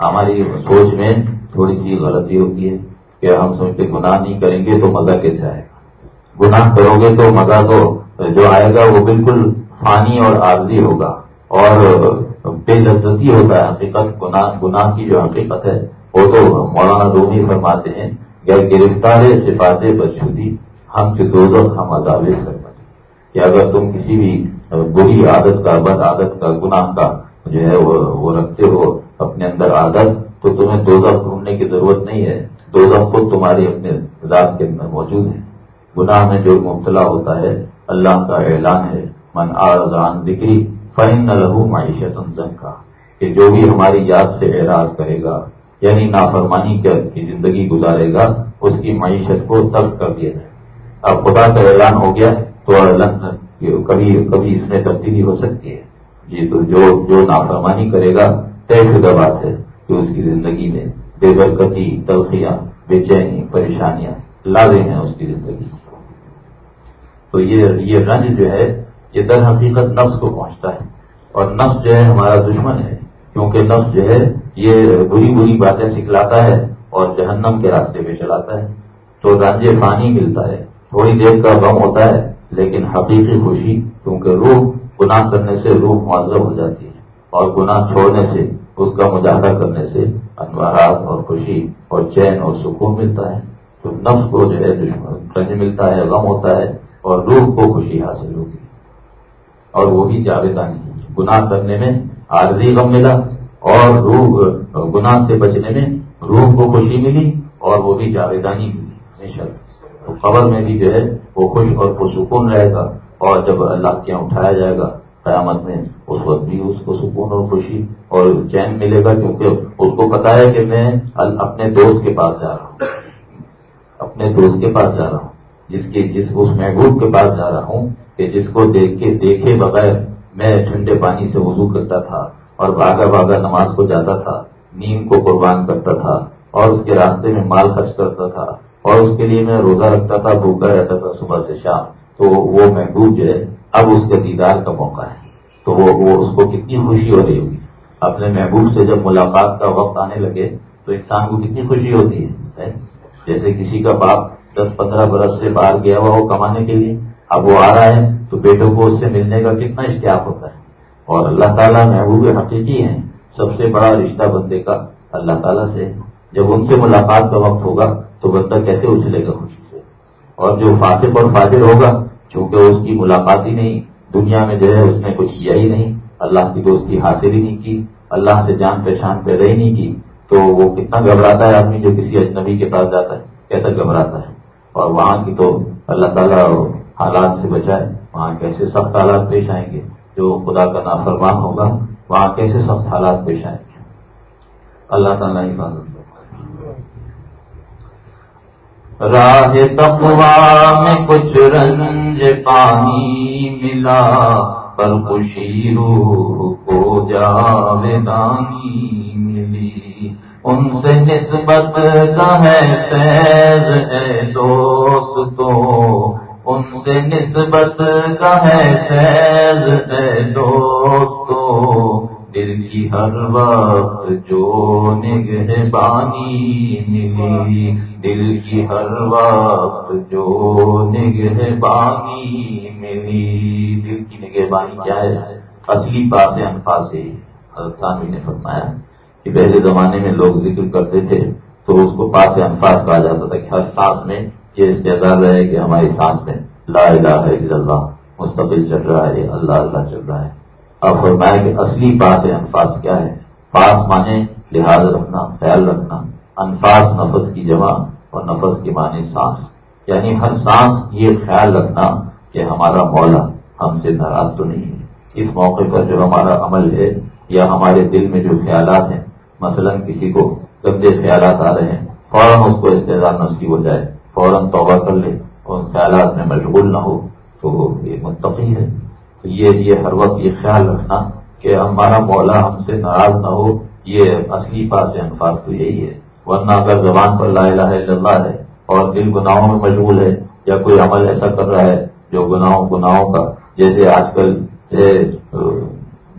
ہماری سوچ میں تھوڑی سی غلطی ہوتی ہے کہ ہم سوچتے گناہ نہیں کریں گے تو مزہ کیسے آئے گا؟ گناہ کرو گے تو مزہ تو جو آئے گا وہ بالکل فانی اور عارضی ہوگا اور بے لذتی ہوتا ہے، حقیقت گناہ کی جو حقیقت ہے، وہ تو مولانا رومی فرماتے ہیں کہ گرفتار صفات بچودی ہم سے دو ہم عذاب سر کہ اگر تم کسی بھی بری عادت کا، بد عادت کا، گناہ کا جو ہے وہ رکھتے ہو اپنے اندر عادت تو تمہیں دو ڈھونڈنے کی ضرورت نہیں ہے۔ دو خود تمہاری اپنے ذات کے اندر موجود ہے گناہ میں جو مبتلا ہوتا ہے، اللہ کا اعلان ہے، من آرزان بکری فن لہو معیشت کا کہ جو بھی ہماری یاد سے اعراض کرے گا یعنی نافرمانی کی زندگی گزارے گا، اس کی معیشت کو ترک کر دیا جائے۔ اب خدا کا اعلان ہو گیا تو کبھی کبھی اس میں تبدیلی ہو سکتی ہے۔ جی تو جو جو نافرمانی کرے گا، طے شدہ بات ہے کہ اس کی زندگی میں بے برکتی، تلخیاں، بے چینی، پریشانیاں لازم ہیں اس کی زندگی تو یہ رنج جو ہے، یہ در حقیقت نفس کو پہنچتا ہے۔ اور نفس جو ہے ہمارا دشمن ہے، کیونکہ نفس جو ہے، یہ بری بری باتیں سکھلاتا ہے اور جہنم کے راستے پہ چلاتا ہے۔ تو رنج پانی ملتا ہے۔ تھوڑی دیر کا غم ہوتا ہے، لیکن حقیقی خوشی، کیونکہ روح گناہ کرنے سے روح معذب ہو جاتی ہے اور گناہ چھوڑنے سے، اس کا مظاہرہ کرنے سے انوارات اور خوشی اور چین اور سکون ملتا ہے۔ تو نفس کو جو ہے رنج ملتا ہے، غم ہوتا ہے اور روح کو خوشی حاصل ہوتی ہے۔ اور وہ بھی جاویدانی گناہ کرنے میں عارضی غم ملا اور روح، گناہ سے بچنے میں روح کو خوشی ملی اور وہ بھی جاویدانی ملی خبر میں بھی جو ہے وہ خوش اور پرسکون رہے گا۔ اور جب اللہ کے اٹھایا جائے گا، قیامت میں اس وقت بھی اس کو سکون اور خوشی اور چین ملے گا، کیونکہ اس کو پتا ہے کہ میں اپنے دوست کے پاس جا رہا ہوں۔ اپنے دوست کے پاس جا رہا ہوں۔ جس کے جس اس محبوب کے پاس جا رہا ہوں کہ جس کو دیکھ کے دیکھے بغیر میں ٹھنڈے پانی سے وضو کرتا تھا اور بھاگا بھاگا نماز کو جاتا تھا، نیم کو قربان کرتا تھا اور اس کے راستے میں مال خرچ کرتا تھا اور اس کے لیے میں روزہ رکھتا تھا، بھوکا رہتا تھا صبح سے شام۔ تو وہ محبوب جو ہے، اب اس کے دیدار کا موقع ہے۔ تو وہ وہ اس کو کتنی خوشی ہو رہی ہوگی۔ اپنے محبوب سے جب ملاقات کا وقت آنے لگے، تو انسان کو کتنی خوشی ہوتی ہے جیسے کسی کا باپ دس پندرہ برس سے باہر گیا ہوا ہو کمانے کے لیے، اب وہ آ رہا ہے، تو بیٹوں کو اس سے ملنے کا کتنا اشتیاق ہوتا ہے۔ اور اللہ تعالیٰ محبوب حقیقی ہیں، سب سے بڑا رشتہ بندے کا اللہ تعالیٰ سے جب ان سے ملاقات کا وقت ہوگا، تو بندہ کیسے اچھلے گا خوشی؟ اور جو فاطف اور فاضل ہوگا، چونکہ اس کی ملاقات ہی نہیں، دنیا میں جو ہے اس نے کچھ کیا ہی نہیں، اللہ کی دوستی حاصل ہی نہیں کی، اللہ سے جان پہچان پیدا ہی نہیں کی، تو وہ کتنا گھبراتا ہے آدمی جو کسی اجنبی کے پاس جاتا ہے، کیسا گھبراتا ہے؟ اور وہاں کی تو اللہ تعالیٰ حالات سے بچائے، وہاں کیسے سخت حالات پیش آئیں گے؟ جو خدا کا نافرمان ہوگا، وہاں کیسے سخت حالات پیش آئیں گے؟ اللہ تعالیٰ حفاظت راہ تقوا میں کچھ رنج پانی ملا، پر خوشی روح کو جاویدانی ملی۔ ان سے نسبت کا ہے فیض اے دوستو۔ ان سے نسبت کا ہے فیض اے دوستو۔ دل کی ہر وقت جو نگہ بانی ملی، دل کی ہر وقت جو نگہ بانی ملی۔ دل کی نگہ بانی کیا ہے؟ اصلی پاس انفاظ سے حضرت جی نے فرمایا کہ پہلے زمانے میں لوگ ذکر کرتے تھے تو اس کو پاس انفاظ کہا جاتا تھا کہ ہر سانس میں یہ استعداد رہے کہ ہماری سانس میں لا الہ الا اللہ، مستقل چل رہا ہے، اللہ اللہ چل رہا ہے۔ اب فرمایا کہ اصلی بات ہے انفاظ کیا ہے؟ پاس مانے، لحاظ رکھنا، خیال رکھنا۔ انفاظ نفس کی جمع اور نفس کی معنی سانس۔ یعنی ہر سانس یہ خیال رکھنا کہ ہمارا مولا ہم سے ناراض تو نہیں ہے۔ اس موقع پر جو ہمارا عمل ہے یا ہمارے دل میں جو خیالات ہیں، مثلا کسی کو گندے خیالات آ رہے ہیں، فوراً اس کو استعداد نصیب ہو جائے، فوراً توبہ کر لے اور ان خیالات میں مشغول نہ ہو، تو یہ متفقی ہے۔ یہ یہ ہر وقت یہ خیال رکھنا کہ ہمارا مولا ہم سے ناراض نہ ہو، یہ اصلی بات انفاظ تو یہی ہے۔ ورنہ اگر زبان پر لا الہ الا اللہ ہے اور دل گناہوں میں مشغول ہے یا کوئی عمل ایسا کر رہا ہے جو گناہوں گناہوں کا، جیسے آج کل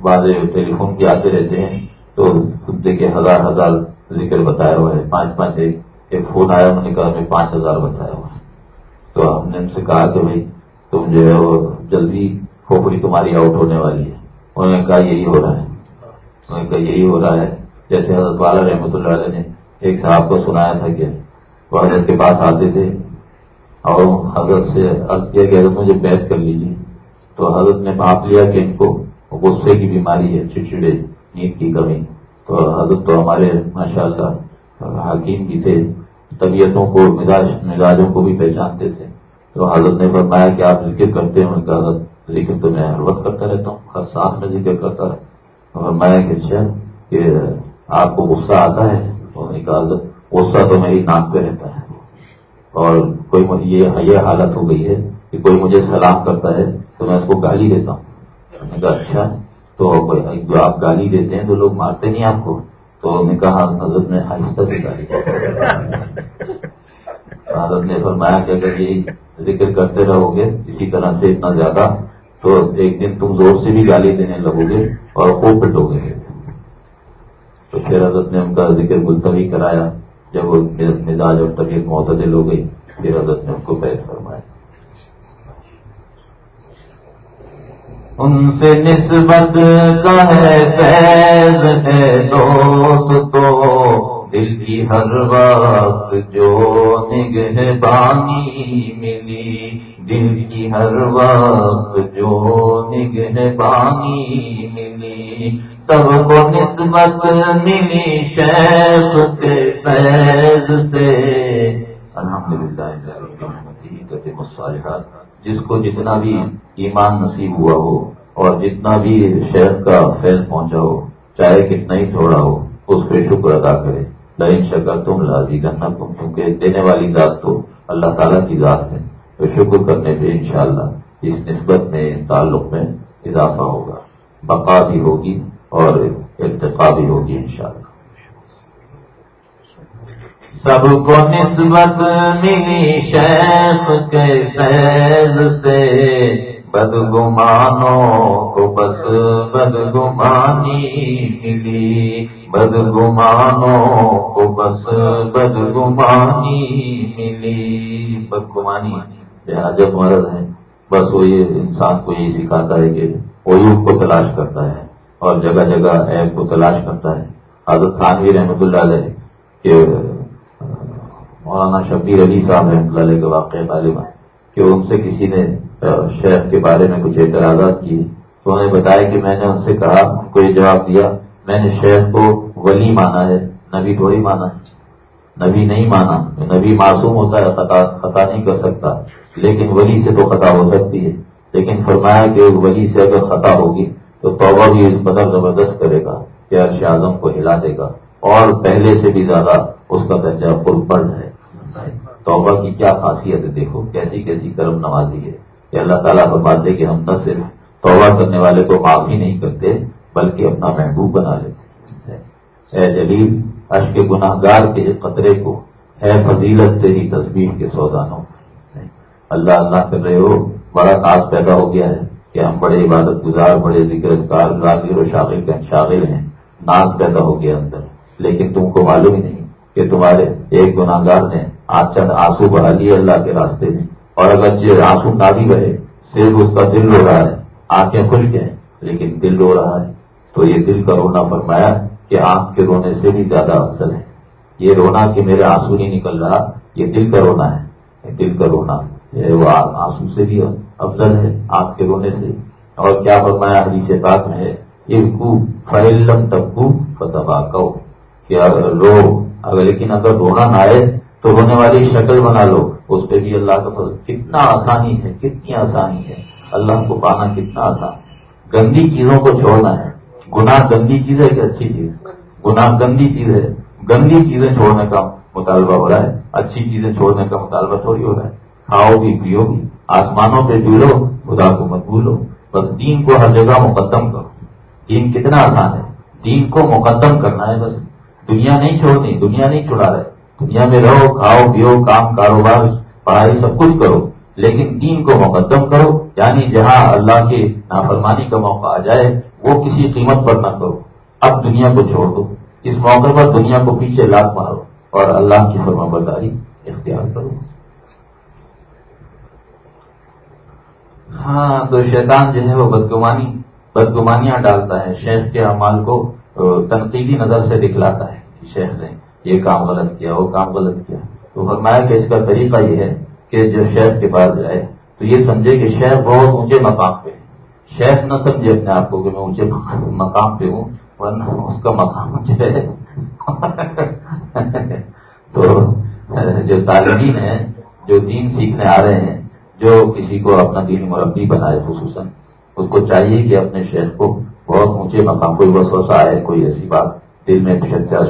واضح ٹیلی فون کے آتے رہتے ہیں، تو خود کے ہزار ہزار ذکر بتایا ہوا ہے۔ پانچ پانچ ایک ایک فون آیا، انہوں نے کہا میں پانچ ہزار بتایا ہوا ہے۔ تو ہم نے ان سے کہا کہ بھائی تم جو ہے وہ جلدی کھوپڑی تمہاری آؤٹ ہونے والی ہے۔ انہوں نے کہا یہی ہو رہا ہے۔ انہوں نے کہا یہی ہو رہا ہے۔ جیسے حضرت والا رحمۃ اللہ علیہ نے ایک صاحب کو سنایا تھا کہ وہ حضرت کے پاس آتے تھے اور حضرت سے عرض کیا کہ حضرت مجھے بیت کر لیجیے تو حضرت نے بھاپ لیا کہ ان کو غصے کی بیماری ہے، چڑچڑے، نیند کی کمی۔ تو حضرت تو ہمارے ماشاء اللہ حکیم بھی تھے، طبیعتوں کو، مزاج، مزاجوں کو بھی پہچانتے تھے۔ تو حضرت نے فرمایا کہ آپ ذکر کرتے ہیں۔ ان کا حضرت ذکر تو میں ہر وقت کرتا رہتا ہوں، ہر سانس میں ذکر کرتا رہتا اور میں اچھا کہ آپ کو غصہ آتا ہے کہا غصہ تو میری ناک پہ رہتا ہے۔ اور کوئی یہ حالت ہو گئی ہے کہ کوئی مجھے سلام کرتا ہے تو میں اس کو گالی دیتا ہوں۔ نے کہا اچھا تو جو آپ گالی دیتے ہیں تو لوگ مارتے نہیں آپ کو؟ تو نے کہا، حضرت میں آہستہ سے گالی حضرت نے فرمایا کہ اگر یہ ذکر کرتے رہو گے، اسی طرح سے اتنا زیادہ تو ایک دن تم زور سے بھی گالی دینے لگو گے اور خوب پٹو گے۔ تو پھر حضرت نے ان کا ذکر ملتوی کرایا۔ جب وہ مزاج اور طبیعت معتدل ہو گئی، پھر حضرت نے ان کو پیش فرمایا۔ ان سے نسبت کا ہے فیض ہے دوست تو دل کی ہر وقت جو نگہ بانی ملی۔ دل کی ہر وقت جو نگہ بانی ملی، سب کو نسبت ملی شیخ کے فیض سے۔ الحمد للہ جس کو جتنا بھی ایمان نصیب ہوا ہو اور جتنا بھی شیخ کا فیض پہنچا ہو، چاہے کتنا ہی تھوڑا ہو، اس پہ شکر ادا کرے۔ لائن شکر تم لازی کرنا تم کیونکہ دینے والی ذات تو اللہ تعالیٰ کی ذات ہے۔ شکر کرنے پہ انشاءاللہ اس نسبت میں، اس تعلق میں اضافہ ہوگا۔ بقا بھی ہوگی اور ارتقا بھی ہوگی انشاءاللہ۔ سب کو نسبت ملی شیخ کے فیض سے، بدگمانوں کو بس بدگمانی ملی۔ بدگمانوں کو بس بدگمانی ملی۔ بدگمانی ہاں، جب مرض ہے بس وہ یہ انسان کو یہ سکھاتا ہے کہ عیوب کو تلاش کرتا ہے اور جگہ جگہ ایپ کو تلاش کرتا ہے۔ حضرت خانوی رحمۃ اللہ علیہ کہ مولانا شبیر علی صاحب رحمۃ اللہ علیہ کے واقع طالبہ کہ ان سے کسی نے شیخ کے بارے میں کچھ اعتراضات کیے۔ تو انہوں نے بتایا کہ میں نے ان سے کہا، ان کو یہ جواب دیا، میں نے شیخ کو ولی مانا ہے، نبی تھوڑی مانا ہے۔ نبی نہیں مانا، نبی معصوم ہوتا ہے، خطا خطا نہیں کر سکتا۔ لیکن ولی سے تو خطا ہو سکتی ہے۔ لیکن فرمایا کہ ولی سے اگر خطا ہوگی، تو توبہ بھی اس قدر زبردست کرے گا کہ عرش اعظم کو ہلا دے گا۔ اور پہلے سے بھی زیادہ اس کا درجہ پر بڑھ ہے۔ توبہ کی کیا خاصیت ہے؟ دیکھو، کیسی کیسی کرم نوازی ہے۔ کہ اللہ تعالیٰ فرماتے کہ ہم نہ صرف توبہ کرنے والے کو معافی نہیں کرتے، بلکہ اپنا محبوب بنا لیتے اے جلیل اش کے گناہ گار کے قطرے کو ہے فضیلت تیری تصویر کے سودانوں اللہ اللہ کر رہے ہو، بڑا ناز پیدا ہو گیا ہے کہ ہم بڑے عبادت گزار، بڑے ذکر راگیر و شاغل کے شاغل ہیں۔ ناز پیدا ہو گیا اندر۔ لیکن تم کو معلوم ہی نہیں کہ تمہارے ایک گناہ گار نے آج چند آنسو بڑھا لیے اللہ کے راستے میں۔ اور اگر آنسو نہ بھی بڑھے، صرف اس کا دل رو رہا ہے۔ آنکھیں کھل گئے لیکن دل رو رہا ہے۔ تو یہ دل کا رونا فرمایا کہ آنکھ کے رونے سے بھی زیادہ افضل ہے یہ رونا کہ میرے آنسو نہیں نکل رہا، یہ دل کا رونا ہے۔ دل کا رونا وہ آنسو سے بھی افضل ہے آنکھ کے رونے سے۔ اور کیا فرمایا حدیث پاک میں ہے؟ ارکو فیلم تبکو فتبا کو رو، اگر لیکن اگر رونا نہ آئے تو رونے والی شکل بنا لو۔ اس پہ بھی اللہ کا فضل۔ کتنا آسانی ہے، کتنی آسانی ہے۔ اللہ کو پانا کتنا آسان۔ گندی چیزوں کو چھوڑنا ہے۔ گناہ گندی چیز ہے کہ اچھی چیز؟ گناہ گندی چیز ہے۔ گندی چیزیں چھوڑنے کا مطالبہ ہو رہا ہے۔ اچھی چیزیں چھوڑنے کا مطالبہ تھوڑی ہو رہا ہے۔ کھاؤ بھی پیو بھی آسمانوں پہ ڈولو خدا کو مت بھولو۔ بس دین کو ہر جگہ مقدم کرو۔ دین کتنا آسان ہے؟ دین کو مقدم کرنا ہے بس۔ دنیا نہیں چھوڑنی، دنیا نہیں چھوڑا رہے۔ دنیا میں رہو، کھاؤ، پیو، کام، کاروبار، پڑھائی، سب کچھ کرو۔ لیکن دین کو مقدم کرو یعنی جہاں اللہ کی نافرمانی کا موقع آ جائے وہ کسی قیمت پر نہ کرو۔ اب دنیا کو چھوڑ دو۔ اس موقع پر دنیا کو پیچھے لات مارو اور اللہ کی فرما برداری اختیار کرو۔ ہاں تو شیطان جو ہے وہ بدگمانی، بدگمانیاں ڈالتا ہے۔ شیخ کے اعمال کو تنقیدی نظر سے دکھلاتا ہے شیخ نے یہ کام غلط کیا، وہ کام غلط کیا۔ تو فرمایا کہ اس کا طریقہ یہ ہے کہ جو شیخ کے پاس جائے تو یہ سمجھے کہ شیخ بہت اونچے مقام پہ شیخ نہ سمجھے اپنے آپ کو کہ میں اونچے مقام پہ ہوں، ورنہ اس کا مقام جو ہے تو، جو طالبین ہیں، جو دین سیکھنے آ رہے ہیں، جو کسی کو اپنا دین مربی بنائے، خصوصاً اس کو چاہیے کہ اپنے شیخ کو بہت اونچے مقام، کوئی وسوسہ آئے، کوئی ایسی بات، دل میں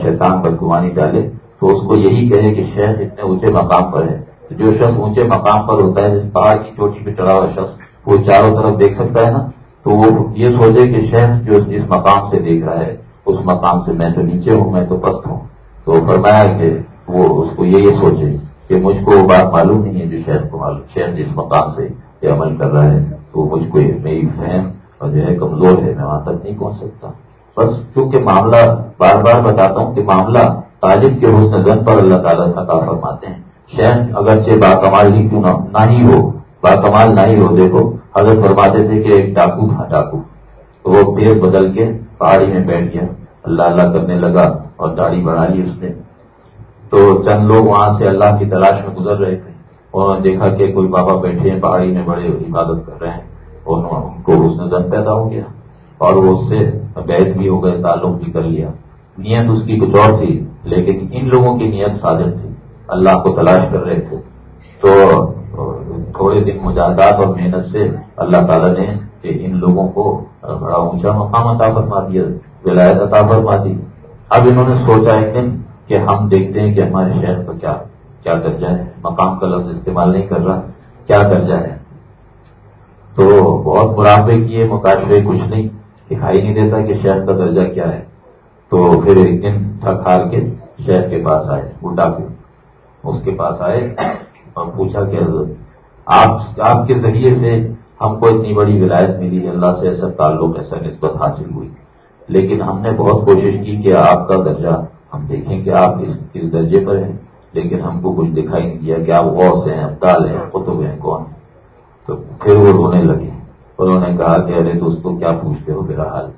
شیطان بدگوانی ڈالے، تو اس کو یہی کہے کہ شیخ اتنے اونچے مقام پر ہے۔ جو شخص اونچے مقام پر ہوتا ہے، جس پہاڑ کی چوٹی پہ چڑھا ہوا شخص، وہ چاروں طرف دیکھ سکتا ہے نا؟ تو وہ یہ سوچے کہ شہر جو جس مقام سے دیکھ رہا ہے، اس مقام سے میں تو نیچے ہوں، میں تو پست ہوں۔ تو فرمایا کہ وہ اس کو یہ سوچے کہ مجھ کو وہ بات معلوم نہیں ہے جو شہر کو معلوم شہر جس مقام سے یہ عمل کر رہا ہے، تو مجھ کو میری فہم اور جو ہے کمزور ہے، میں وہاں تک نہیں پہنچ سکتا۔ بس کیونکہ معاملہ بار بار بتاتا ہوں کہ معاملہ طالب کے حسن زن پر اللہ تعالیٰ کا فرماتے ہیں۔ شہر اگرچہ باکمال ہی کیوں نہ ہی ہو باکمال نہ ہی ہو، دیکھو حضرت فرماتے تھے کہ ایک ڈاکو تھا، ڈاکو۔ وہ پھر بدل کے پہاڑی میں بیٹھ گیا۔ اللہ اللہ کرنے لگا اور داڑھی بڑھا لی اس نے۔ تو چند لوگ وہاں سے اللہ کی تلاش میں گزر رہے تھے۔ اور دیکھا کہ کوئی بابا بیٹھے ہیں، پہاڑی میں بڑے عبادت کر رہے ہیں۔ ان کو اس میں زن پیدا ہو گیا۔ اور وہ اس سے بیت بھی ہو گئے، تعلق بھی کر لیا۔ نیت اس کی کچھ اور تھی، لیکن ان لوگوں کی نیت صادر تھی۔ اللہ کو تلاش کر رہے تھے۔ تو تھوڑے دن مجاہدات اور محنت سے اللہ تعالیٰ نے کہ ان لوگوں کو بڑا اونچا مقام عطا فرما دیا، ولایت عطا فرما دی۔ اب انہوں نے سوچا ایک دن کہ ہم دیکھتے ہیں کہ ہمارے شہر کا کیا کیا درجہ ہے؟ مقام کا لفظ استعمال نہیں کر رہا، کیا درجہ ہے؟ تو بہت مراقبے کیے مقابلے کچھ نہیں، دکھائی نہیں دیتا کہ شہر کا درجہ کیا ہے۔ تو پھر ایک دن تھک ہار کے شہر کے پاس آئے بڈا کو اس کے پاس آئے اور پوچھا کہ آپ آپ کے ذریعے سے ہم کو اتنی بڑی ولایت ملی اللہ سے ایسا تعلق، ایسا نسبت حاصل ہوئی۔ لیکن ہم نے بہت کوشش کی کہ آپ کا درجہ، ہم دیکھیں کہ آپ کس درجے پر ہیں، لیکن ہم کو کچھ دکھائی نہیں دیا کہ آپ غوث ہیں، ابدال ہیں، قطب ہیں، کون ہیں۔ تو پھر وہ رونے لگے۔ انہوں نے کہا کہ ارے دوست کو کیا پوچھتے ہو میرا حال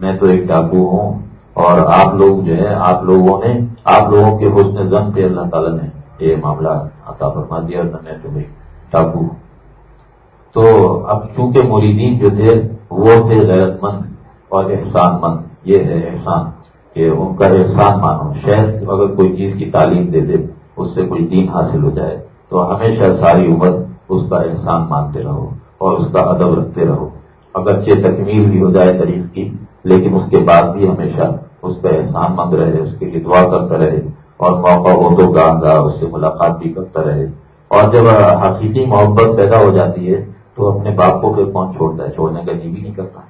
میں تو ایک ڈاکو ہوں اور آپ لوگ جو ہے آپ لوگوں نے، آپ لوگوں کے حسن زن پہ اللہ تعالیٰ نے یہ معاملہ عطا فرما دیا میں تمہیں ٹاپو تو اب چونکہ مریدین جو تھے، وہ تھے غیرت مند اور احسان مند یہ ہے احسان کہ ان کا احسان مانو۔ شہر اگر کوئی چیز کی تعلیم دے دے، اس سے کوئی دین حاصل ہو جائے، تو ہمیشہ ساری عمر اس کا احسان مانتے رہو اور اس کا ادب رکھتے رہو۔ اگرچہ تکمیل بھی ہو جائے تاریخ کی، لیکن اس کے بعد بھی ہمیشہ اس کا احسان مند رہے، اس کے لیے دعا کرتا رہے اور موقع ہو تو گا گا اس سے ملاقات بھی کرتا رہے۔ اور جب حقیقی محبت پیدا ہو جاتی ہے تو اپنے باپ کو پھر کون چھوڑتا ہے؟ چھوڑنے کا جی بھی نہیں کرتا۔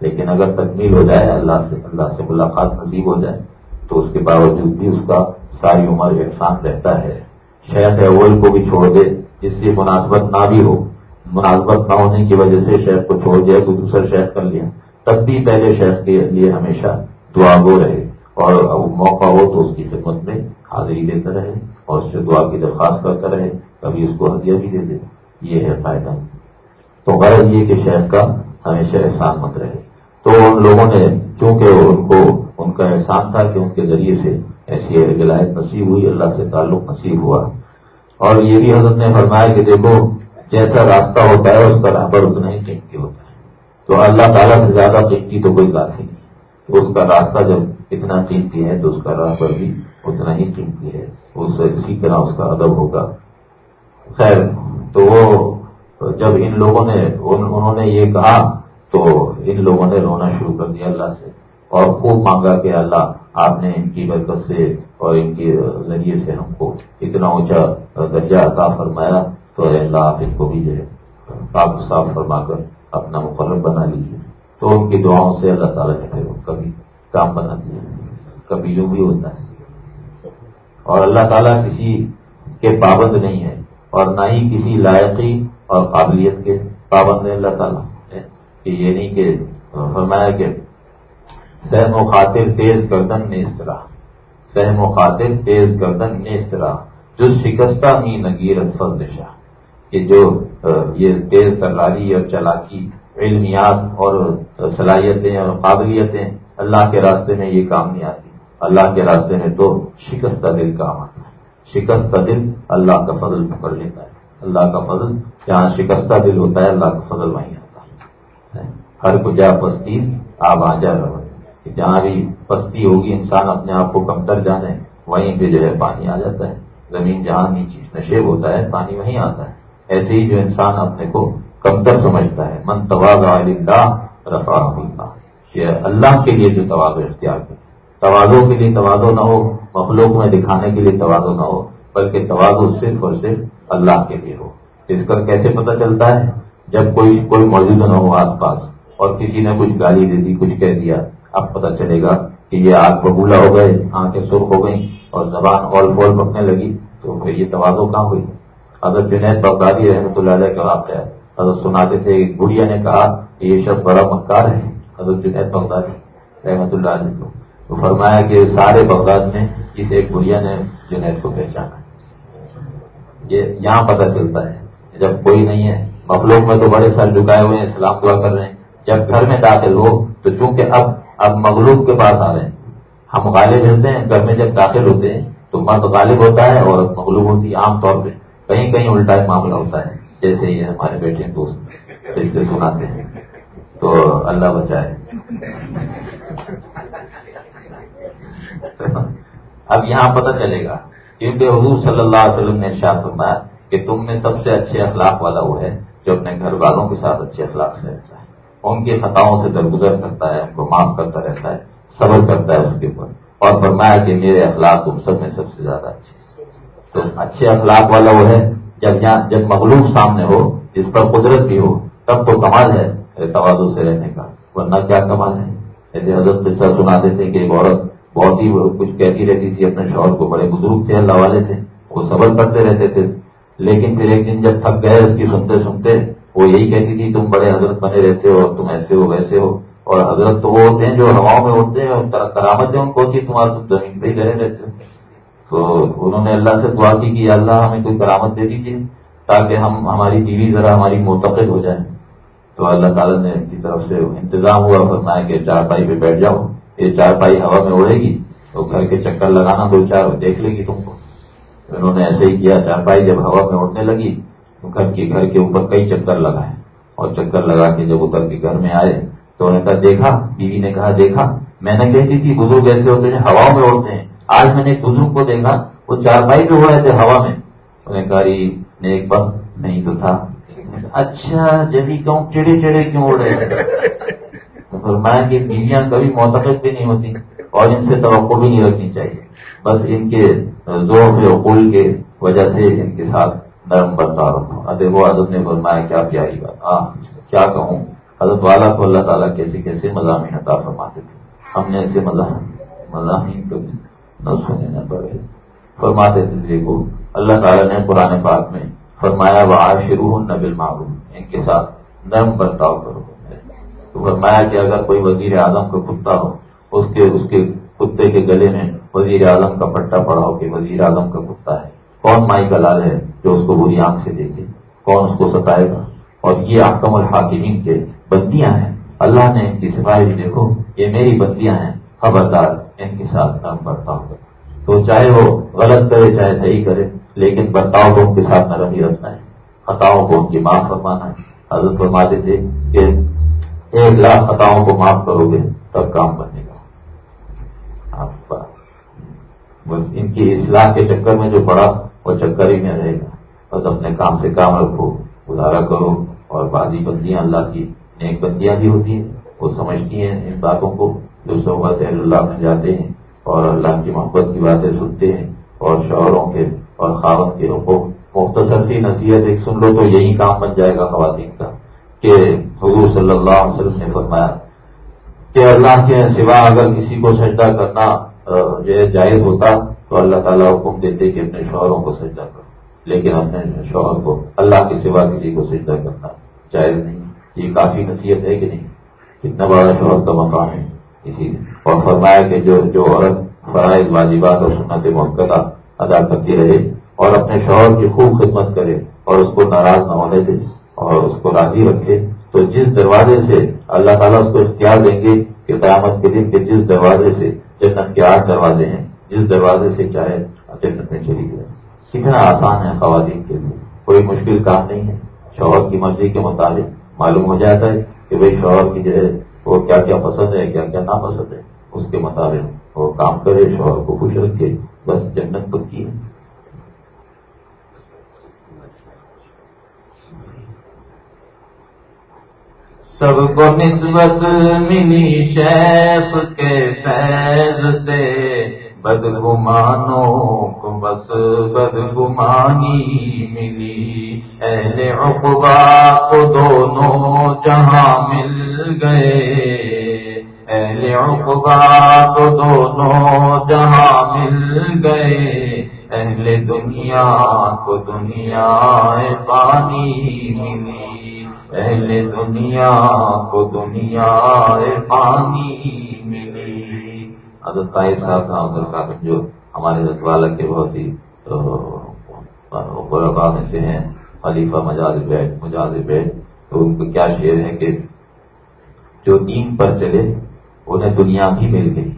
لیکن اگر تکمیل ہو جائے، اللہ سے اللہ سے ملاقات نصیب ہو جائے، تو اس کے باوجود بھی اس کا ساری عمر احسان رہتا ہے۔ شیخ اول کو بھی چھوڑ دے، جس سے مناسبت نہ بھی ہو۔ مناسبت نہ ہونے کی وجہ سے شیخ کو چھوڑ دیا کوئی دوسرا شیخ کر لیا۔ تب بھی پہلے شیخ کے لیے ہمیشہ دعا گو رہے۔ اور موقع ہو تو اس کی خدمت میں حاضری دیتا رہے اور اس سے دعا کی درخواست کرتا رہے۔ کبھی اس کو ہدیہ بھی دے دے۔ یہ ہے فائدہ۔ تو غرض یہ کہ شہر کا ہمیشہ احسان مت رہے۔ تو ان لوگوں نے، چونکہ ان کو، ان کا احسان تھا کہ ان کے ذریعے سے ایسی ولایت نصیب ہوئی، اللہ سے تعلق نصیب ہوا۔ اور یہ بھی حضرت نے فرمایا کہ دیکھو، جیسا راستہ ہوتا ہے، اس کا رابر اتنا ہی قیمتی ہوتا ہے۔ تو اللہ تعالیٰ سے زیادہ قیمتی تو کوئی بات ہی نہیں۔ تو اس کا راستہ جب اتنا قیمتی ہے، تو اس کا رابر بھی اتنا ہی قیمتی ہے۔ اس اسی طرح اس کا ادب ہوگا۔ خیر، تو وہ جب ان لوگوں نے انہوں نے یہ کہا، تو ان لوگوں نے رونا شروع کر دیا اللہ سے، اور خوب مانگا کہ اللہ، آپ نے ان کی برکت سے اور ان کے ذریعے سے ہم کو اتنا اونچا درجہ عطا فرمایا، تو اللہ، آپ ان کو بھی جو ہے پاک صاف فرما کر اپنا مقرر بنا لیجیے تو ان کی دعاؤں سے اللہ تعالیٰ نے پھر کبھی کام بنا دیا۔ کبھی جو بھی ہوتا ہے اور اللہ تعالیٰ کسی کے پابند نہیں ہے۔ اور نہ ہی کسی لائقی اور قابلیت کے پابند اللہ تعالیٰ کہ یہ نہیں کہ فرمایا کہ سہم و خاطر تیز گردن نے اس طرح، سہم و خاطر تیز گردن نے اس طرح، جو شکستہ ہی نگیر فض کہ جو یہ تیز تراری اور چلاکی علمیات اور صلاحیتیں اور قابلیتیں اللہ کے راستے میں یہ کام نہیں آتی، اللہ کے راستے میں تو شکستہ دل کام آتا۔ شکستہ دل اللہ کا فضل پکڑ لیتا ہے۔ اللہ کا فضل جہاں شکستہ دل ہوتا ہے، اللہ کا فضل وہیں آتا ہے۔ ہر کو جا پستی، آپ آ جا رہا جہاں بھی پستی ہوگی، انسان اپنے آپ کو کمتر جانے، وہیں پہ جو ہے پانی آ جاتا ہے۔ زمین جہاں نیچے نشیب ہوتا ہے، پانی وہیں آتا ہے۔ ایسے ہی جو انسان اپنے کو کمتر سمجھتا ہے۔ من تواز اللہ۔ رفا یہ اللہ کے لیے جو تواز اختیار کرتا توازوں کے لیے توازو نہ ہو مخلوق میں دکھانے کے لیے توازو نہ ہو، بلکہ توازو صرف اور صرف اللہ کے لیے ہو۔ اس کا کیسے پتہ چلتا ہے؟ جب کوئی کوئی موجود نہ ہو آس پاس اور کسی نے کچھ گالی دے دی، کچھ کہہ دیا، اب پتہ چلے گا کہ یہ آگ ببولا ہو گئے، آنکھیں سرخ ہو گئی اور زبان اور بول پکنے لگی، تو پھر یہ توازو کہاں ہوئی؟ اگر جنید بغدادی رحمۃ اللہ علیہ کا واقعہ ہے۔ اگر سناتے تھے، ایک بڑھیا نے کہا کہ یہ شخص بڑا مکار ہے۔ حضرت جنید بغدادی رحمۃ اللہ علیہ کو تو فرمایا کہ سارے بغداد میں اس ایک بڑھیا نے جنید کو پہچانا یہ یہاں پتہ چلتا ہے جب کوئی نہیں ہے، مخلوق میں تو بڑے سر جھکائے ہوئے ہیں اسلام دعا کر رہے ہیں۔ جب گھر میں داخل ہو، تو چونکہ اب اب مغلوب کے پاس آ رہے ہیں۔ ہم غالب رہتے ہیں، گھر میں جب داخل ہوتے ہیں، تو مرد غالب ہوتا ہے اور مغلوب ہوتی ہے، عام طور پہ۔ کہیں کہیں الٹا معاملہ ہوتا ہے، جیسے یہ ہمارے بیٹے دوست اس سے سناتے ہیں۔ تو اللہ بچائے۔ اب یہاں پتہ چلے گا کیونکہ حضور صلی اللہ علیہ وسلم نے ارشاد فرمایا کہ تم میں سب سے اچھے اخلاق والا وہ ہے جو اپنے گھر والوں کے ساتھ اچھے اخلاق سے رہتا ہے۔ ان کی خطاؤں سے درگزر کرتا ہے، ان کو معاف کرتا رہتا ہے، صبر کرتا ہے اس کے اوپر۔ اور فرمایا کہ میرے اخلاق تم سب میں سب سے زیادہ اچھے تو اچھے اخلاق والا وہ ہے، جب یہاں، جب مغلوب سامنے ہو، جس پر قدرت بھی ہو، تب تو کمال ہے توازو سے رہنے کا۔ ورنہ کیا کمال ہے؟ ایسے حضرت قصہ سنا دیتے کہ ایک عورت بہت ہی کچھ کہتی رہتی تھی، اپنے شوہر کو بڑے بزرگ تھے، اللہ والے تھے، وہ صبر کرتے رہتے تھے۔ لیکن پھر ایک دن جب تھک گئے، اس کی سنتے سنتے وہ یہی کہتی تھی، تم بڑے حضرت بنے رہتے ہو اور تم ایسے ہو، ویسے ہو۔ اور حضرت تو وہ ہوتے ہیں جو ہواؤں میں ہوتے ہیں اور کرامتیں ان کو ہوتی تمہارا زمین پہ ہی گھرے رہتے تو انہوں نے اللہ سے دعا کی کہ اللہ ہمیں کوئی کرامت دے دیجیے تاکہ ہم، ہماری بیوی ذرا ہماری معتقد ہو جائے تو اللہ تعالیٰ نے ان کی طرف سے انتظام ہوا، فرمایا کہ چار پائی پہ بیٹھ جاؤ۔ یہ چار پائی ہوا میں اڑے گی، تو گھر کے چکر لگانا دو چار، دیکھ لے گی تم کو۔ انہوں نے ایسے ہی کیا، چار پائی جب ہوا میں اڑنے لگی، تو گھر کے گھر کے اوپر کئی چکر لگائے۔ اور چکر لگا کے جب اتر کے گھر میں آئے، تو انہوں نے کہا، دیکھا، بیوی نے کہا، دیکھا، میں نے کہتی تھی، بزرگ ایسے ہوتے ہیں، ہوا میں اڑتے ہیں۔ آج میں نے ایک بزرگ کو دیکھا، وہ چار پائی پہ ہو رہے تھے ہوا میں۔ انہوں نے کہا ایک بار نہیں تو تھا۔ اچھا جبھی کیوں، چڑے چڑے کیوں اڑ رہے تھے فرمایا کہ بیویاں کبھی معتقد بھی نہیں ہوتی اور ان سے توقع بھی نہیں رکھنی چاہیے۔ بس ان کے زور میں عقول کے وجہ سے ان کے ساتھ نرم بنتا رکھو۔ ادے وہ حضرت نے فرمایا کیا پیاری بات۔ ہاں کیا کہوں؟ حضرت والا کو اللہ تعالیٰ کیسے کیسے مضامین عطا فرماتے تھے۔ ہم نے ایسے مضامین کبھی نہ سنے نہ پڑے فرماتے تھے، دیکھو، اللہ تعالیٰ نے پرانے پاک میں فرمایا وہ شروع نبل معروف ان کے ساتھ نرم برتاؤ کرو۔ تو فرمایا کہ اگر کوئی وزیر اعظم کا کتا ہو، اس کے اس کے کتے کے گلے میں وزیر اعظم کا پٹا پڑا ہو کہ وزیر اعظم کا کتا ہے، کون مائی کا لال ہے جو اس کو بری آنکھ سے دیکھے؟ کون اس کو ستائے گا؟ اور یہ آکم الحاکمین کے بندیاں ہیں۔ اللہ نے ان کی سفائی دیکھو، یہ میری بندیاں ہیں۔ خبردار، ان کے ساتھ نرم برتاؤ کرو تو چاہے وہ غلط کرے، چاہے صحیح کرے، لیکن برتاؤ کو ان کے ساتھ نرم ہی رکھنا ہے۔ خطاؤں کو ان کی معاف فرمانا ہے۔ حضرت فرماتے تھے کہ ایک لاکھ خطاؤں کو معاف کرو گے، تب کام کرنے کا آپ بس ان کی اصلاح کے چکر میں جو پڑا، وہ چکر ہی میں رہے گا۔ بس اپنے کام سے کام رکھو، گزارا کرو اور بازی بندیاں اللہ کی نیک بندیاں بھی ہوتی ہیں۔ وہ سمجھتی ہیں ان باتوں کو، جو صحبت اللہ میں جاتے ہیں اور اللہ کی محبت کی باتیں سنتے ہیں اور شوہروں کے اور خاون کے حقوق مختصر سی نصیحت، ایک سن لو تو یہی کام بن جائے گا خواتین کا۔ کہ حضور صلی اللہ علیہ وسلم نے فرمایا کہ اللہ کے سوا اگر کسی کو سجدہ کرنا جو ہے جائز ہوتا، تو اللہ تعالیٰ حکم دیتے کہ اپنے شوہروں کو سجدہ کرو۔ لیکن اپنے شوہر کو اللہ کے سوا کسی کو سجدہ کرنا جائز نہیں۔ یہ کافی نصیحت ہے کہ نہیں؟ کتنا بڑا شوہر کا مقام ہے۔ اسی اور فرمایا کہ جو جو عورت فرائض، واجبات اور سنت موقع ادا کرتی رہے اور اپنے شوہر کی خوب خدمت کرے اور اس کو ناراض نہ ہونے دے۔ اور اس کو راضی رکھے، تو جس دروازے سے اللہ تعالیٰ اس کو اختیار دیں گے کہ قیامت کے دن کے جس دروازے سے جنت کے آٹھ دروازے ہیں، جس دروازے سے چاہے جنت میں چلی جائے۔ کتنا آسان ہے خواتین کے لیے۔ کوئی مشکل کام نہیں ہے۔ شوہر کی مرضی کے مطابق معلوم ہو جاتا ہے کہ بھائی شوہر کی جو ہے، وہ کیا کیا پسند ہے، کیا کیا ناپسند ہے۔ اس کے مطابق وہ کام کرے، شوہر کو خوش رکھے۔ بس جنت پکی ہے۔ سب کو نسبت ملی شیف کے فیض سے۔ بدگمانوں کو بس بدگمانی ملی۔ اہل عقبا کو دونوں جہاں مل گئے۔ اہل عقبا کو دونوں جہاں مل گئے۔ اہل دنیا کو دنیا پانی ملی۔ اہل دنیا کو دنیا پانی حضرت طاہر صاحب کا عمر قاسم جو ہمارے حضرت والا کے بہت ہی قربا میں سے ہیں، خلیفہ مجاز بیٹ مجاز بیٹ، تو ان کو کیا شعر ہے کہ جو دین پر چلے، انہیں دنیا بھی مل گئی۔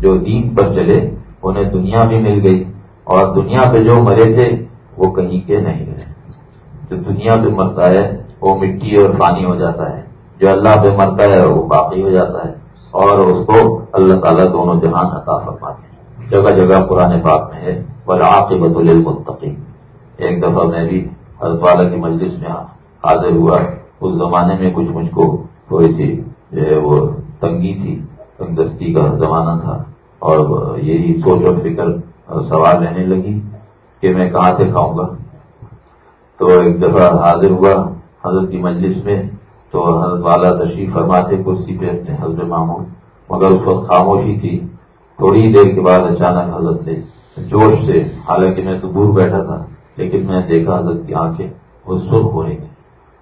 جو دین پر چلے، انہیں دنیا بھی مل گئی۔ اور دنیا پہ جو مرے تھے، وہ کہیں کے نہیں رہے۔ جو دنیا پہ مرتا ہے وہ مٹی اور پانی ہو جاتا ہے۔ جو اللہ پہ مرتا ہے، وہ باقی ہو جاتا ہے۔ اور اس کو اللہ تعالیٰ دونوں جہان عطا فرماتے ہیں۔ جگہ جگہ پرانے پاک میں ہے اور عاقبت المتقی ایک دفعہ میں بھی حضرت والا کی مجلس میں حاضر ہوا۔ اس زمانے میں کچھ مجھ کو تھوڑی سی جو ہے وہ تنگی تھی تنگ دستی کا زمانہ تھا۔ اور یہی سوچ اور فکر سوال رہنے لگی کہ میں کہاں سے کھاؤں گا۔ تو ایک دفعہ حاضر ہوا۔ حضرت کی مجلس میں تو حضرت والا تشریف فرماتے کرسی پہ اپنے حضرت معمول مگر اس وقت خاموشی تھی۔ تھوڑی دیر کے بعد اچانک حضرت نے جوش سے، حالانکہ میں تو دور بیٹھا تھا، لیکن میں دیکھا حضرت کی آنکھیں وہ سرخ ہو رہی تھی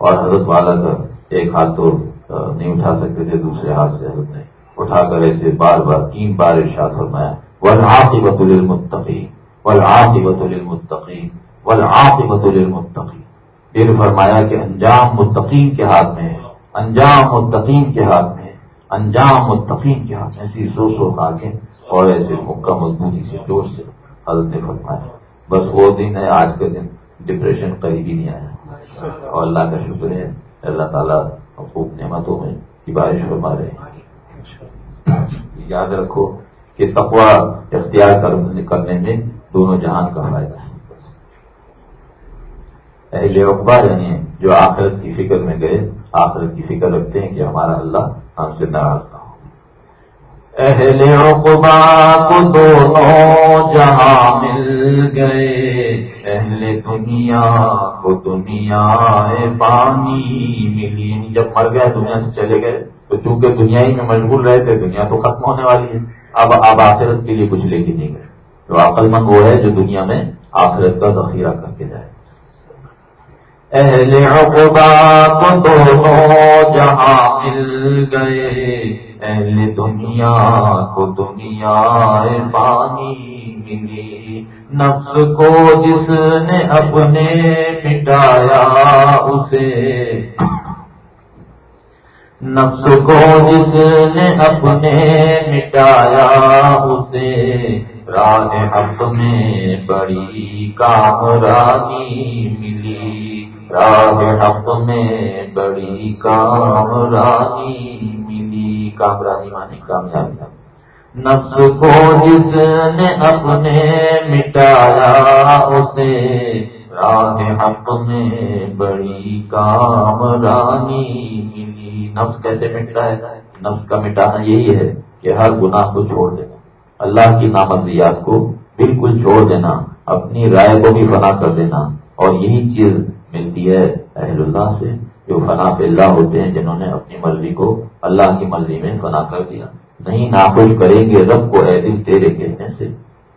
اور حضرت والا کا ایک ہاتھ تو نہیں اٹھا سکتے تھے، دوسرے ہاتھ سے حضرت نے اٹھا کر ایسے بار بار، تین بار ارشاد فرمایا ول آپ کی بطول المتقی ول پھر فرمایا کہ انجام متقین کے ہاتھ میں ہے۔ انجام متقین کے ہاتھ میں ہے۔ انجام متقین کے ہاتھ میں ایسی سو سو کے اور ایسے مکہ مضبوطی سے جوش سے حضرت نے فرمایا۔ بس وہ دن ہے، آج کا دن ڈپریشن قریبی نہیں آیا۔ اور اللہ کا شکر ہے، اللہ تعالیٰ خوب نعمتوں میں کی بارش فرما رہے ہیں۔ یاد رکھو کہ تقوا اختیار کرنے میں دونوں جہان کا فائدہ اہل اقبا یعنی جو آخرت کی فکر میں گئے، آخرت کی فکر رکھتے ہیں کہ ہمارا اللہ ہم سے ناراض نہ ہو۔ اہل عقبا کو دونوں جہاں مل گئے، اہل دنیا کو دنیا پانی ملی۔ یعنی جب مر گئے دنیا سے چلے گئے، تو چونکہ دنیا ہی میں مشغول رہے تھے دنیا تو ختم ہونے والی ہے۔ اب اب آخرت کے لیے کچھ لے کے نہیں گئے۔ تو عقل مند وہ ہے جو دنیا میں آخرت کا ذخیرہ کر کے جائے۔ اہل عقبا کو دونوں جہاں مل گئے اہل دنیا کو دنیا پانی ملی نفس کو جس نے اپنے مٹایا اسے. نفس کو جس نے اپنے مٹایا اسے. راہ حق میں بڑی کامرانی ملی. راہ حق میں بڑی کامرانی ملی کامرانی مانی کامیابی نفس کو جس نے اپنے مٹایا اسے راہ حق میں بڑی کامرانی ملی نفس کیسے مٹتا ہے نفس کا مٹانا یہی ہے کہ ہر گناہ کو چھوڑ دینا اللہ کی نامزیات کو بالکل چھوڑ دینا اپنی رائے کو بھی فنا کر دینا اور یہی چیز ملتی ہے اہل اللہ سے، جو فنا پہ اللہ ہوتے ہیں جنہوں نے اپنی مرضی کو اللہ کی مرضی میں فنا کر دیا۔ نہیں ناخوش کریں گے رب کو اے دل تیرے کہنے سے۔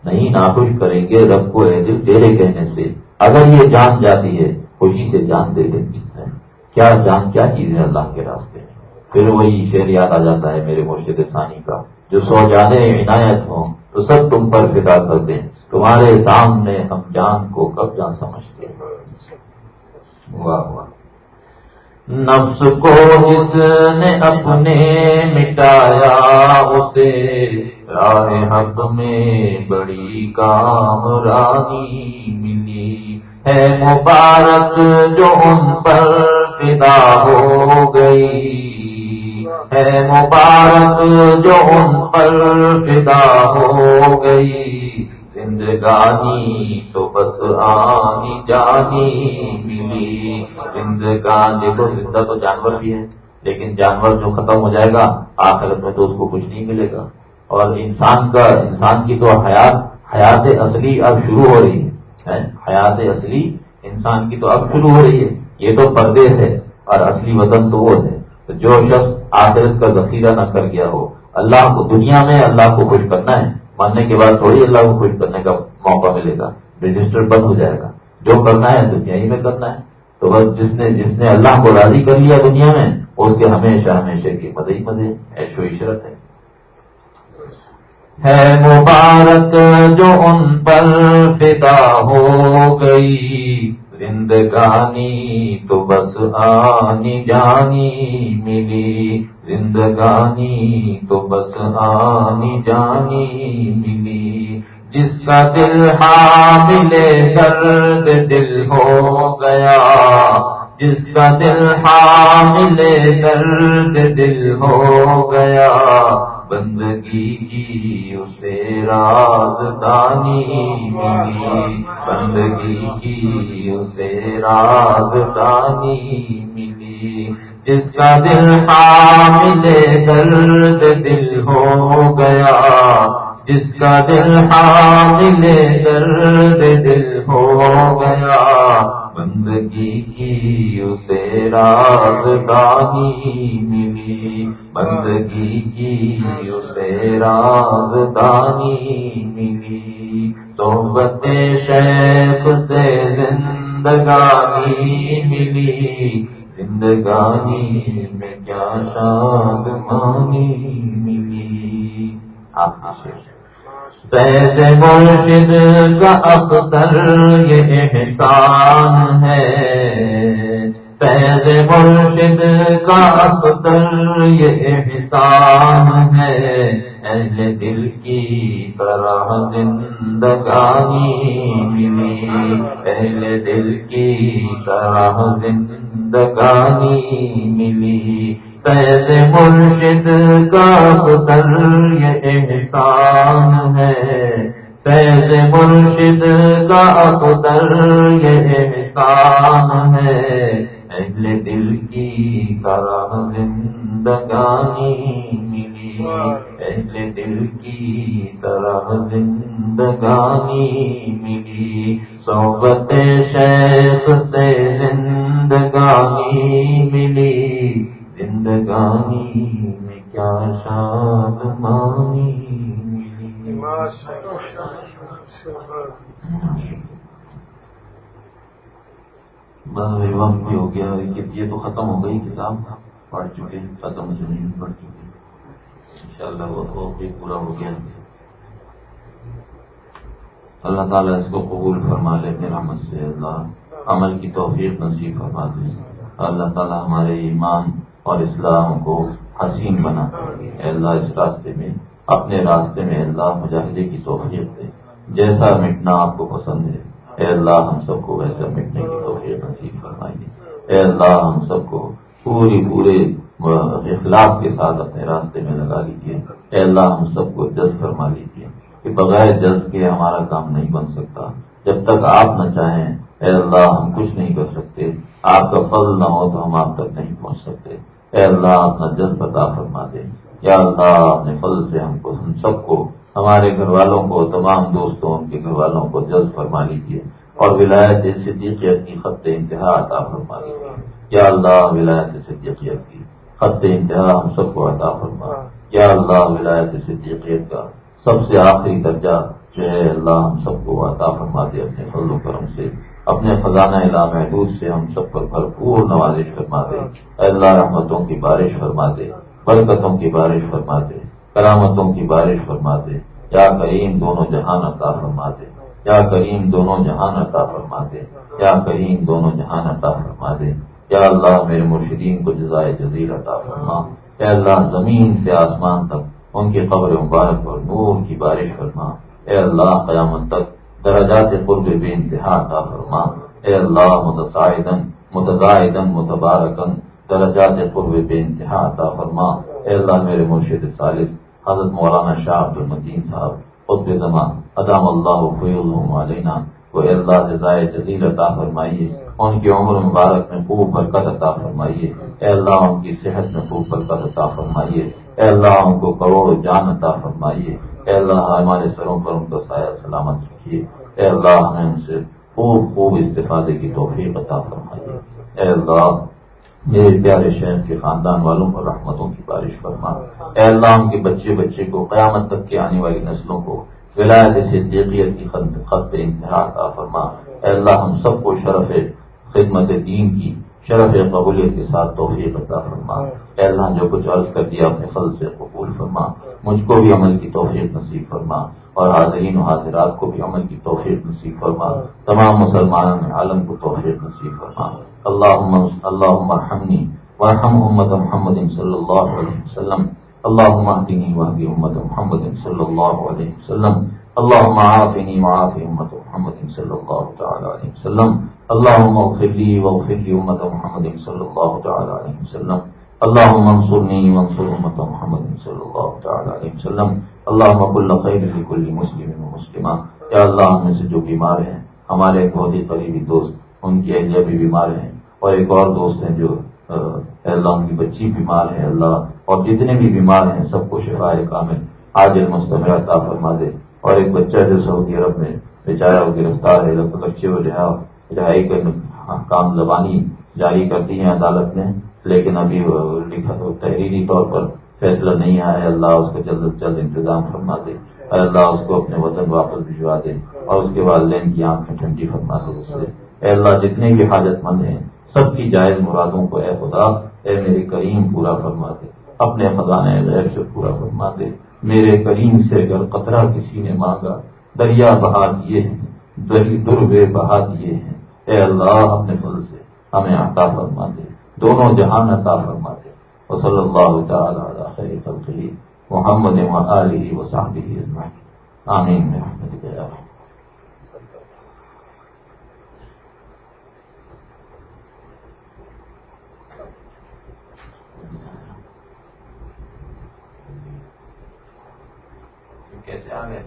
نہیں ناخوش کریں گے رب کو اے دل تیرے کہنے سے۔ اگر یہ جان جاتی ہے، خوشی سے جان دے دیتی ہے کیا جان، کیا چیز ہے اللہ کے راستے میں؟ پھر وہی شعر یاد آ جاتا ہے میرے مرشد ثانی کا۔ جو سو جانے عنایت ہوں، تو سب تم پر فدا کر دیں۔ تمہارے سامنے ہم جان کو کب جان سمجھتے ہیں۔ واہ نفس کو جس نے اپنے مٹایا، اسے راہ حق میں بڑی کام رانی ملی۔ ہے مبارک جو ان پر فدا ہو گئی۔ ہے مبارک جو ان پر فدا ہو گئی۔ زندگانی تو بس آنی جانی۔ ملی زندگانی تو زندہ تو جانور بھی ہے لیکن جانور جو ختم ہو جائے گا، آخرت میں تو اس کو کچھ نہیں ملے گا۔ اور انسان کا، انسان کی تو حیات حیات اصلی اب شروع ہو رہی ہے۔ حیات اصلی انسان کی تو اب شروع ہو رہی ہے۔ یہ تو پردیش ہے اور اصلی وطن تو وہ ہے۔ جو شخص آخرت کا ذخیرہ نہ کر گیا ہو، اللہ کو، دنیا میں اللہ کو خوش کرنا ہے ماننے کے بعد تھوڑی اللہ کو خوش کرنے کا موقع ملے گا۔ رجسٹر بند ہو جائے گا۔ جو کرنا ہے، دنیا ہی میں کرنا ہے۔ تو بس جس نے جس نے اللہ کو راضی کر لیا دنیا میں، اس کے ہمیشہ ہمیشہ کی مدد ہی مدے ایشو عشرت ہے۔ ہے مبارک جو ان پر فدا ہو گئی۔ زندگانی تو بس آنی جانی ملی۔ زندگانی تو بس آنی جانی ملی۔ جس کا دل حامل درد دل ہو گیا، جس کا دل حامل درد دل ہو گیا، بندگی کی اسے رازدانی ملی۔ بندگی کی اسے رازدانی ملی۔ جس کا دل حامل درد دل ہو گیا جس کا دل حامل درد دل ہو گیا، بندگی کی اسے رازدانی ملی۔ بندگی کی اسے رازدانی ملی۔ صحبت شیخ سے زندگانی ملی۔ زندگانی میں کیا شاد مانی ملی۔ آپ شیخ فیض مرشد کا اختر یہ احسان ہے۔ فیض مرشد کا اختر یہ احسان ہے۔ اہل دل کی طرح زندگانی ملی۔ اہل دل کی طرح زندگانی ملی۔ فیض مرشد کا قدر یہ احسان ہے۔ فیض مرشد کا قدر یہ احسان ہے۔ اہل دل کی طرح زندگانی ملی۔ اہل دل کی طرح زندگانی ملی۔ صحبت شیخ سے زندگانی ملی۔ زندگانی میں کیا شاد مانی؟ بس وقت بھی ہو گیا یہ تو ختم ہو گئی کتاب، پڑھ چکے ختم جو نہیں پڑھ چکے ان شاء اللہ وہ بھی پورا ہو گیا اللہ تعالیٰ اس کو قبول فرما لے اپنے رحمت سے، اللہ عمل کی توفیق نصیب فرما دے۔ اللہ تعالیٰ ہمارے ایمان اور اسلام کو حسین بنا۔ اے اللہ، اس راستے میں، اپنے راستے میں اللہ مجاہدے کی توفیق دے۔ جیسا مٹنا آپ کو پسند ہے۔ اے اللہ، ہم سب کو ویسا مٹنے کی توفیق نصیب فرمائیے۔ اے اللہ، ہم سب کو پوری، پورے اخلاق کے ساتھ اپنے راستے میں لگا لیجیے۔ اے اللہ، ہم سب کو جذب فرما لیجیے کہ بغیر جذب کے ہمارا کام نہیں بن سکتا۔ جب تک آپ نہ چاہیں، اے اللہ، ہم کچھ نہیں کر سکتے۔ آپ کا فضل نہ ہو تو ہم آپ تک نہیں پہنچ سکتے۔ اے اللہ اپنا جذب عطا فرما دے یا اللہ اپنے فضل سے ہم کو، ہم سب کو، ہمارے گھر والوں کو، تمام دوستوں، ان کے گھر والوں کو جذب فرما لیجیے اور ولایت صدیقیت کی خط انتہا عطا فرما لیجیے یا اللہ، ولایت صدیقیت کی خط انتہا ہم سب کو عطا فرما۔ یا اللہ، ولایت صدیقیت کا سب سے آخری درجہ جو ہے، اللہ ہم سب کو عطا فرما دے اپنے فضل و کرم سے۔ اپنے خزانہ علا محدود سے ہم سب پر بھرپور نوازش فرما دے۔ اللہ، رحمتوں کی بارش فرما دے، برکتوں کی بارش فرما دے، کرامتوں کی بارش فرما دے۔ یا کریم، دونوں جہان عطا فرما دے۔ یا کریم، دونوں جہان عطا فرما دے۔ یا کریم، دونوں جہان عطا فرما دے۔ یا اللہ، میرے مرشدین کو جزائے جزیر عطا فرما۔ یا اللہ، زمین سے آسمان تک ان کی قبر مبارک اور نور کی بارش فرما۔ اے اللہ، قیامت تک درجات قرب بے انتہا عطا فرما۔ اے اللہ متصاعدن متضاعدن متبارکن، درجات قرب بے انتہا عطا فرما۔ اے اللہ، میرے مرشد ثالث، حضرت مولانا شاہ عبد المدین صاحب خطب زمان، ادام اللہ فیض علینا۔ وہ اللہ، جزائے جزیر عطا فرمائیے۔ ان کی عمر مبارک میں خوب برکت عطا فرمائیے۔ اے اللہ، ان کی صحت میں خوب برکت عطا فرمائیے۔ اے اللہ، ان کو کروڑ جان عطا فرمائیے۔ اے اللہ، ہمارے سروں پر ان کا سایہ سلامت رکھیے اے اللہ، ہمیں ان سے خوب خوب استفادے کی توفیق عطا فرمائیے اے اللہ، میرے پیارے شہر کے خاندان والوں پر رحمتوں کی بارش فرما۔ اے اللہ ان کے بچے بچے کو قیامت تک کے آنے والی نسلوں کو ولایت سے کی خط انتہا عطا فرما۔ اے اللہ، ہم سب کو شرف خدمت دین کی شرف قبولیت کے ساتھ توفیق عطا فرما۔ اے اللہ، جو کچھ عرض کر دیا اپنے فل سے قبول فرما۔ مجھ کو بھی عمل کی توفیق نصیب فرما۔ اور حاضرین و حاضرات کو بھی عمل کی توفیق نصیب فرما۔ تمام مسلمان عالم کو توفیق نصیب فرما۔ اللہ اللہ ارحمنی ورحم امت محمد صلی اللہ علیہ وسلم۔ اللهم اهدني واهد امه محمد صلى الله عليه وسلم۔ اللهم عافني وعاف امه محمد صلى الله تعالى عليه وسلم۔ اللهم اغفر لي واغفر امه محمد صلى الله تعالى عليه وسلم۔ اللهم انصرني وانصر امه محمد صلى الله تعالى عليه وسلم. اللهم كل خير مسلم ومسلمه یا اللہ، ہم میں سے جو بیمار ہیں، ہمارے ایک بہت ہی قریبی دوست، ان کی اہلیہ بھی بیمار ہیں. اور ایک اور دوست ہیں جو اللہ، ان کی بچی بیمار ہے، اللہ، اور جتنے بھی بیمار ہیں، سب کو شفا کامل۔ آج المستمع عطا فرما دے۔ اور ایک بچہ جو سعودی عرب میں بیچارہ وہ گرفتار ہے بچے رہائی کر ہاں، کام زبانی جاری کر دی ہیں عدالت نے لیکن ابھی لکھا تحریری طور پر فیصلہ نہیں آیا، اللہ اس کا جلد از جلد انتظام فرما دے اور اللہ اس کو اپنے وطن واپس بھجوا دے اور اس کے بعد لین کی آنکھ میں ٹھنڈی فرما دے اس سے۔ اے اللہ، جتنے بھی حاجت مند ہیں، سب کی جائز مرادوں کو اے خدا، اے میرے کریم پورا فرما دے۔ اپنے خزانے غیر سے پورا فرما دے۔ میرے کریم سے اگر قطرہ کسی نے مانگا، دریا بہا دیے ہیں در بے بہا دیے ہیں۔ اے اللہ، اپنے فضل سے ہمیں عطا فرما دے۔ دونوں جہان عطا فرما دے وہ صلی اللہ تعالیٰ خیر محمد و صاحب آمین۔ کیسے آ گئے؟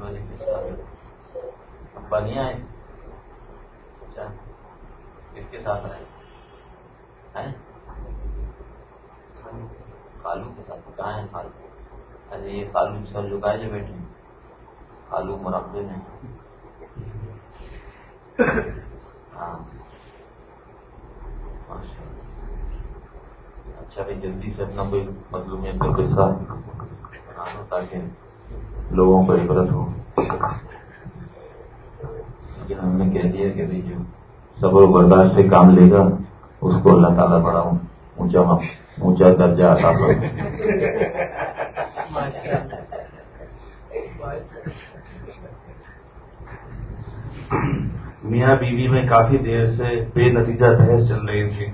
والے کے ساتھ بنیا ہے ساتھ رہے خالو کے ساتھ۔ کہاں ہے خالو اچھا یہ خالو سر جھکائے جو بیٹھے خالو مراقبے میں ہاں۔ اچھا بھائی، جلدی سے اپنا کوئی مظلومیت کا قصہ بنا دو تاکہ لوگوں کو عبرت ہو۔ لیکن ہم نے کہہ دیا کہ بھائی جو صبر و برداشت سے کام لے گا، اس کو اللہ تعالیٰ بڑا اونچا اونچا درجہ آتا میاں بیوی میں کافی دیر سے بے نتیجہ بحث چل رہی تھی۔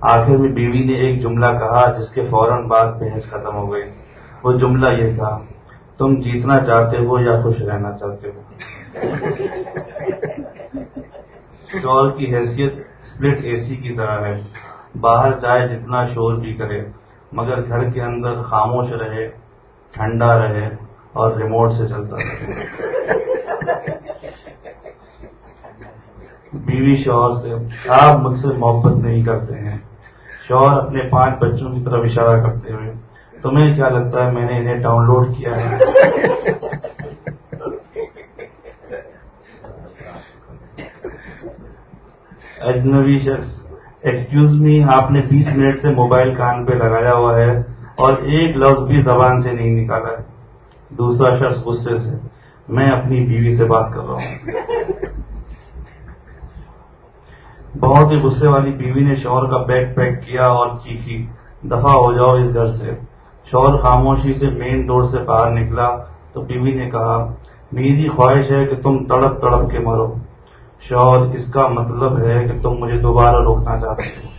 آخر میں بیوی نے ایک جملہ کہا جس کے فوراً بعد بحث ختم ہو گئی۔ وہ جملہ یہ تھا، تم جیتنا چاہتے ہو یا خوش رہنا چاہتے ہو؟ شور کی حیثیت اسپلٹ اے سی کی طرح ہے۔ باہر جائے جتنا شور بھی کرے، مگر گھر کے اندر خاموش رہے، ٹھنڈا رہے اور ریموٹ سے چلتا رہے۔ بیوی شوہر سے آپ مجھ سے محبت نہیں کرتے ہیں۔ شوہر اپنے پانچ بچوں کی طرف اشارہ کرتے ہوئے، تمہیں کیا لگتا ہے میں نے انہیں ڈاؤن لوڈ کیا ہے؟ اجنبی شخص ایکسکیوز می آپ نے بیس منٹ سے موبائل کان پہ لگایا ہوا ہے اور ایک لفظ بھی زبان سے نہیں نکالا ہے۔ دوسرا شخص غصے سے، میں اپنی بیوی سے بات کر رہا ہوں۔ بہت ہی غصے والی بیوی نے شوہر کا بیگ پیک کیا اور چیخی دفاع ہو جاؤ اس گھر سے۔ شوہر خاموشی سے مین ڈور سے باہر نکلا تو بیوی نے کہا، میری خواہش ہے کہ تم تڑپ تڑپ کے مرو۔ شوہر اس کا مطلب ہے کہ تم مجھے دوبارہ روکنا چاہتے ہو۔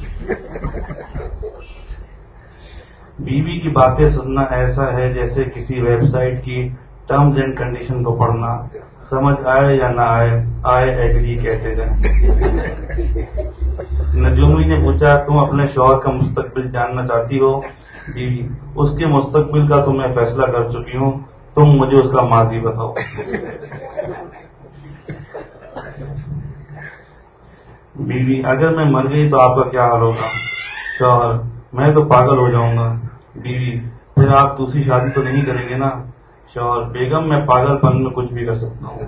بیوی کی باتیں سننا ایسا ہے جیسے کسی ویب سائٹ کی ٹرمز اینڈ کنڈیشن کو پڑھنا۔ سمجھ آئے یا نہ آئے آئے ایگری کہتے جائیں نجومی نے پوچھا، تم اپنے شوہر کا مستقبل جاننا چاہتی ہو؟ بیوی، اس کے مستقبل کا تو میں فیصلہ کر چکی ہوں۔ تم مجھے اس کا ماضی بتاؤ۔ بیوی، اگر میں مر گئی تو آپ کا کیا حال ہوگا؟ شوہر، میں تو پاگل ہو جاؤں گا۔ بیوی، پھر آپ دوسری شادی تو نہیں کریں گے نا؟ شوہر، بیگم، میں پاگل پن میں کچھ بھی کر سکتا ہوں۔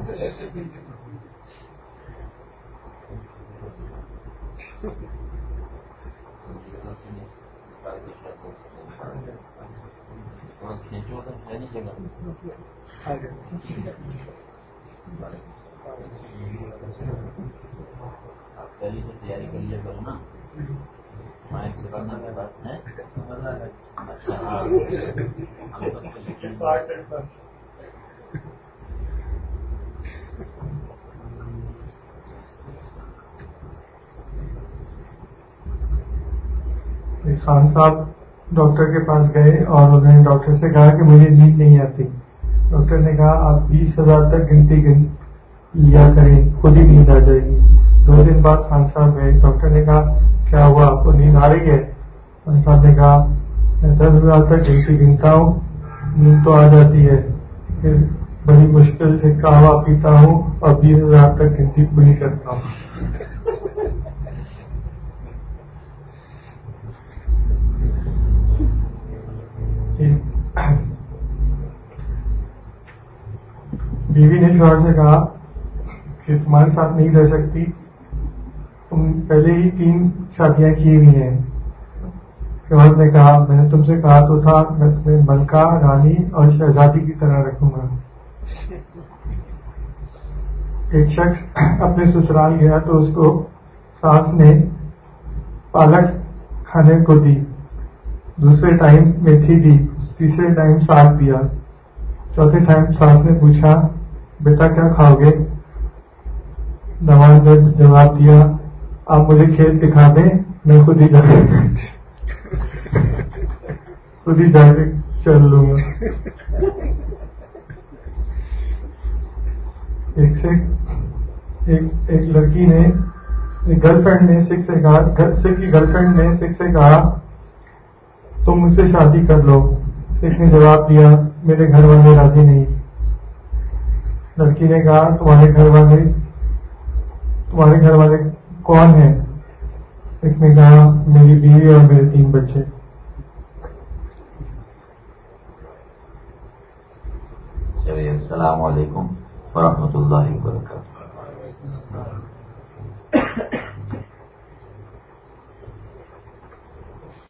پہلی سے تیاری کر لیا کرو نا۔ خان صاحب ڈاکٹر کے پاس گئے اور انہوں نے ڈاکٹر سے کہا کہ مجھے نیند نہیں آتی۔ ڈاکٹر نے کہا، آپ بیس ہزار تک گنتی گن لیا کریں، خود ہی نیند آ جائے گی۔ دو دن بعد خان صاحب گئے ڈاکٹر نے کہا، کیا ہوا؟ آپ کو نیند آ رہی ہے؟ خان صاحب نے کہا، میں دس ہزار تک گنتی گنتا ہوں، نیند تو آ جاتی ہے، پھر بڑی مشکل سے کہوا پیتا ہوں اور بیس ہزار تک گنتی پوری کرتا ہوں۔ جی۔ بیوی نے شوہر سے کہا کہ تمہارے ساتھ نہیں رہ سکتی پہلے ہی تین شادیاں کی ہوئی ہیں۔ شوہر نے کہا، میں نے تم سے کہا تو تھا، میں تمہیں ملکہ، رانی اور شہزادی کی طرح رکھوں گا۔ ایک شخص اپنے سسرال گیا تو اس کو ساس نے پالک کھانے کو دی۔ دوسرے ٹائم میتھی دی، تیسرے ٹائم ساگ دیا چوتھے ٹائم ساس نے پوچھا، بیٹا کیا کھاؤ گے؟ نواز نے جواب دیا آپ مجھے کھیت دکھا دیں، میں خود ہی جا خود ہی جا کے چل لوں گا۔ ایک سے ایک لڑکی نے گرل فرینڈ نے سکھ سے کہا سکھ کی گرل فرینڈ نے سکھ سے کہا، تم مجھ سے شادی کر لو۔ سکھ نے جواب دیا، میرے گھر والے راضی نہیں۔ لڑکی نے کہا، تمہارے گھر والے، تمہارے گھر والے کون ہے؟ ایک نے کہا، میری بیوی اور میرے تین بچے۔ چلیے، السلام علیکم ورحمۃ اللہ وبرکاتہ۔